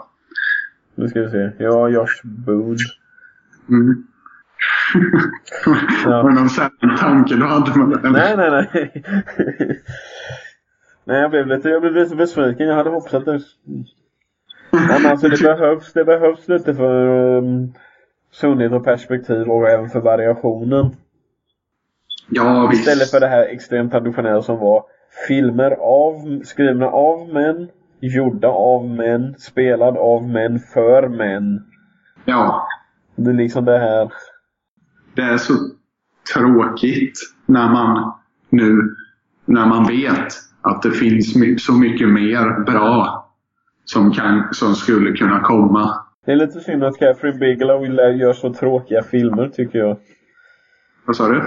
Nu ska vi se. Ja, Josh Boone. Mm ja. Var det någon särskild tanke du hade med? Nej, nej, nej. nej, jag blev lite, jag blev lite besviken. Jag hade hoppats att det... Nej, men alltså det behövs, det behövs lite för um, sundhet och perspektiv och även för variationen. Ja, visst. Istället för det här extremt traditionella som var filmer av, skrivna av män, gjorda av män, spelad av män, för män. Ja, Det är liksom det här. Det är så tråkigt när man nu, när man vet att det finns så mycket mer bra som, kan, som skulle kunna komma. Det är lite synd att Catherine Bigelow gör så tråkiga filmer tycker jag. Vad sa du?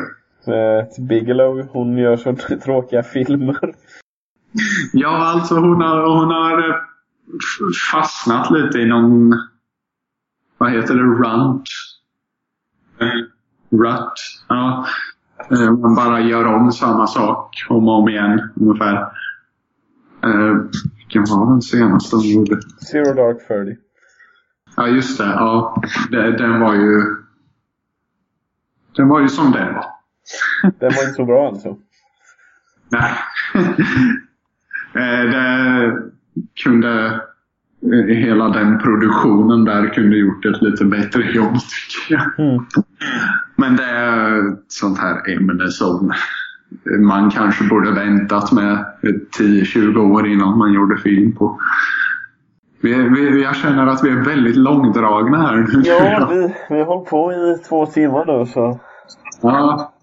Eh, Bigelow, hon gör så tråkiga filmer. Ja, alltså hon har, hon har eh, fastnat lite i någon, vad heter det, runt. Rut. Ja. Eh, Man bara gör om samma sak om och om igen ungefär. Eh, Vilken var den senaste hon gjorde? Zero Dark Thirty. Ja, just det. Ja, det, den var ju... Den var ju som den var. Den var inte så bra alltså. Nej. Eh, det kunde... eh, Hela den produktionen där kunde gjort ett lite bättre jobb tycker jag. Mm. Men det är ett sånt här ämne som man kanske borde väntat med 10-20 år innan man gjorde film på. Vi, vi, jag känner att vi är väldigt långdragna här nu. Ja, vi, vi har hållit på i två timmar nu så. Ja,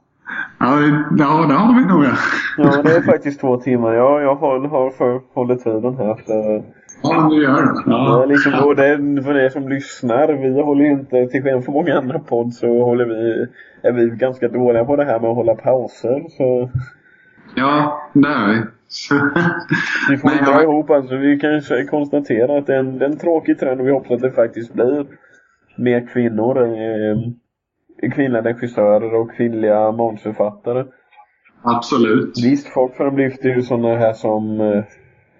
ja, ja det har vi nog. Ja, Ja, det är faktiskt två timmar. Ja, jag har, har för, håller tiden här. Så. Ja du gör det. Ja, Ja. liksom, och det är för er som lyssnar, vi håller ju inte, till skillnad från många andra podd så håller vi, är vi ganska dåliga på det här med att hålla pauser. Så ja, det är vi. Vi får Men dra jag- ihop alltså. Vi kan ju konstatera att det är, en, det är en tråkig trend och vi hoppas att det faktiskt blir mer kvinnor. Eh, kvinnliga regissörer och kvinnliga manusförfattare. Absolut. Visst, folk framlyfter ju sådana här som eh,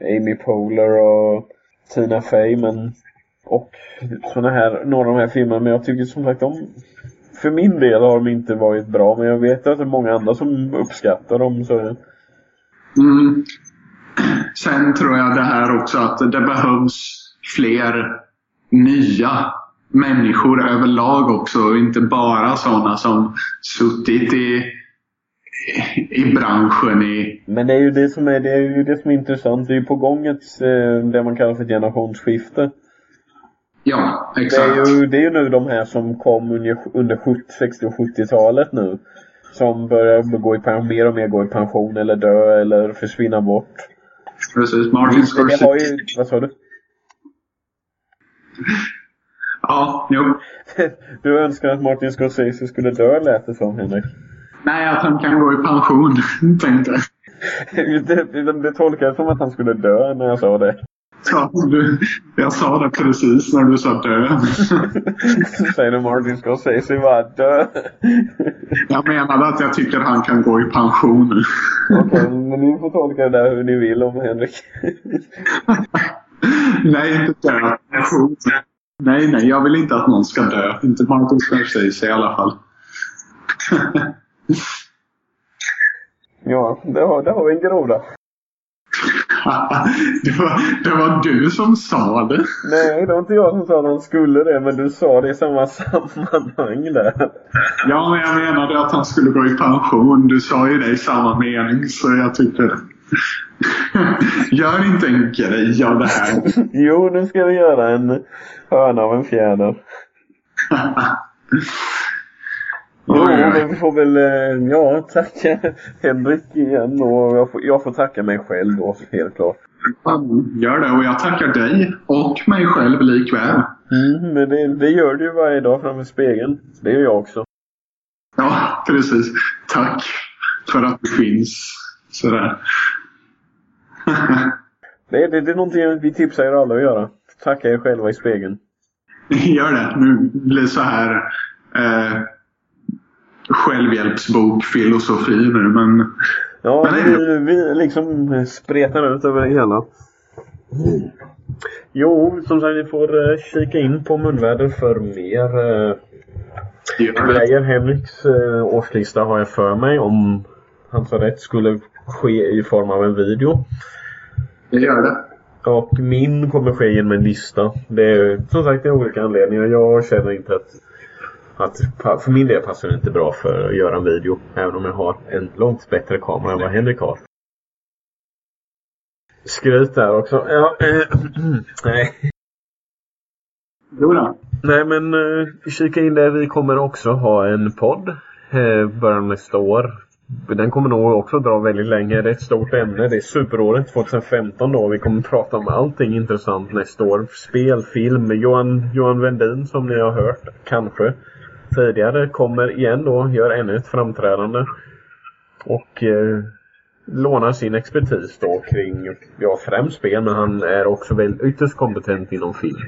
Amy Poehler och Tina Fey, men och såna här, några av de här filmerna, men jag tycker som sagt de för min del har de inte varit bra, men jag vet att det är många andra som uppskattar dem så Mm. Sen tror jag det här också att det behövs fler nya människor överlag också. Inte bara sådana som suttit i, i branschen i... Men det är ju det som är, det är ju det som är intressant. Det är ju på gång ett, eh, det man kallar för ett generationsskifte. Ja, Det exakt. är ju, det är ju nu de här som kom under, under 70, 60 och 70-talet nu. Som börjar gå i pension, mer och mer gå i pension eller dö eller försvinna bort. Precis. Martin Det har Scorsese. ju, vad sa du? Ja, jo. Du önskar att Martin Scorsese skulle dö lät det som Henrik. Nej, att han kan gå i pension, tänkte jag. Det, det, det tolkar jag som att han skulle dö när jag sa det. Ja, du, jag sa det precis när du sa dö. Säger du Martin Scorsese bara dö. Jag menade att jag tycker han kan gå i pension. Okej, men ni får tolka det där hur ni vill om Henrik. Nej, inte dö. Pension. Nej, nej, jag vill inte att någon ska dö. Inte Martin Scorsese i alla fall. Ja, det har, det har vi en groda. det, var, det var du som sa det. Nej, det var inte jag som sa att han skulle det, men du sa det i samma sammanhang där. Ja, men jag menade att han skulle gå i pension. Du sa ju det i samma mening, så jag tyckte... Gör inte en grej av det här. Jo, nu ska vi göra en hörna av en fjäder. Jo, men vi får väl, eh, ja, tacka Henrik igen och jag får, jag får tacka mig själv då, helt klart. Gör det, och jag tackar dig och mig själv likväl. Mm, men det, det gör du ju varje dag framför spegeln. Det gör jag också. Ja, precis. Tack för att du finns. Sådär. Det, det, det är någonting vi tipsar er alla att göra. Tacka er själva i spegeln. Gör det. Nu blir så här eh, självhjälpsbok filosofi nu, men Ja, Men det vi, vi liksom spretar ut över det hela. Jo, som sagt, ni får eh, kika in på Munväder för mer eh, det. grejer. Henriks eh, årslista har jag för mig om han så rätt skulle ske i form av en video. Jag gör det. Och min kommer ske genom en lista. Det är som sagt det är olika anledningar. Jag känner inte att, att för min del passar det inte bra för att göra en video. Även om jag har en långt bättre kamera än vad Henrik har. skryt där också. Ja, nej. Jo då. Nej men eh, kika in där. Vi kommer också ha en podd. Eh, början nästa år. Den kommer nog också dra väldigt länge. Det är ett stort ämne. Det är superåret 2015 då. Vi kommer prata om allting intressant nästa år. Spel, film. Johan, Johan Wendin som ni har hört. Kanske. Tidigare kommer igen då. Gör ännu ett framträdande. Och eh, lånar sin expertis då kring, ja främst spel men han är också väl ytterst kompetent inom film.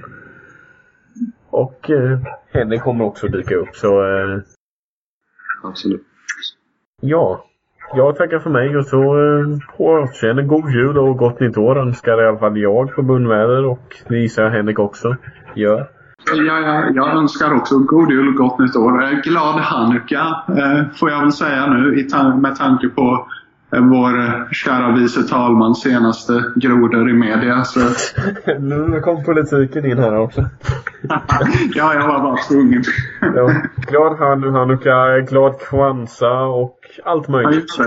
Och eh, Henrik kommer också dyka upp så eh, Absolut. ja. Jag tackar för mig och så eh, på återseende. God jul och gott nytt år önskar i alla fall jag på Bundväder och det gissar jag Henrik också gör. Ja, ja, jag önskar också god jul och gott nytt år. Eh, Glad Hanukka eh, får jag väl säga nu med tanke på eh, vår kära vice talmans senaste grodor i media. Så, nu kom politiken in här också. ja, jag var bara tvungen. Ja, glad Han- Hanukka, glad Kwanzaa och allt Ja, möjligt. Eh,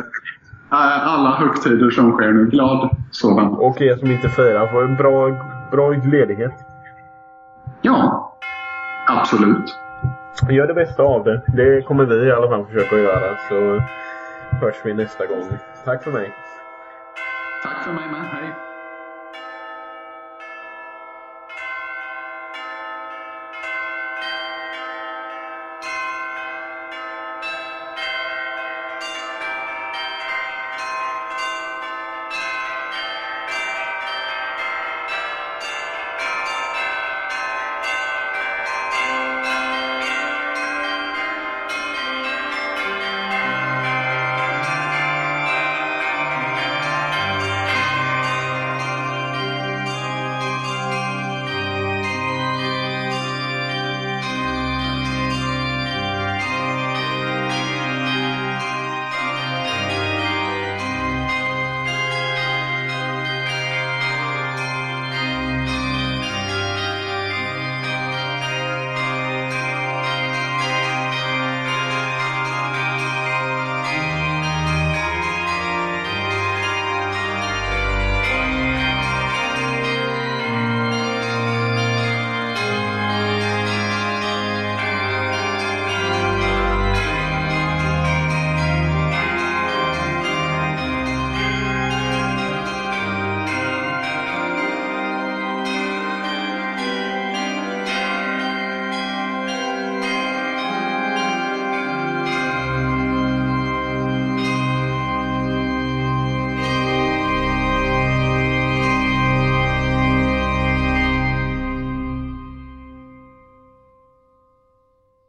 Alla högtider som sker nu. Glad sådan. Och er som inte firar får en bra, bra ledighet. Ja, absolut. Gör det bästa av det. Det kommer vi i alla fall försöka göra. Så hörs vi nästa gång. Tack för mig. Tack för mig med. Hej.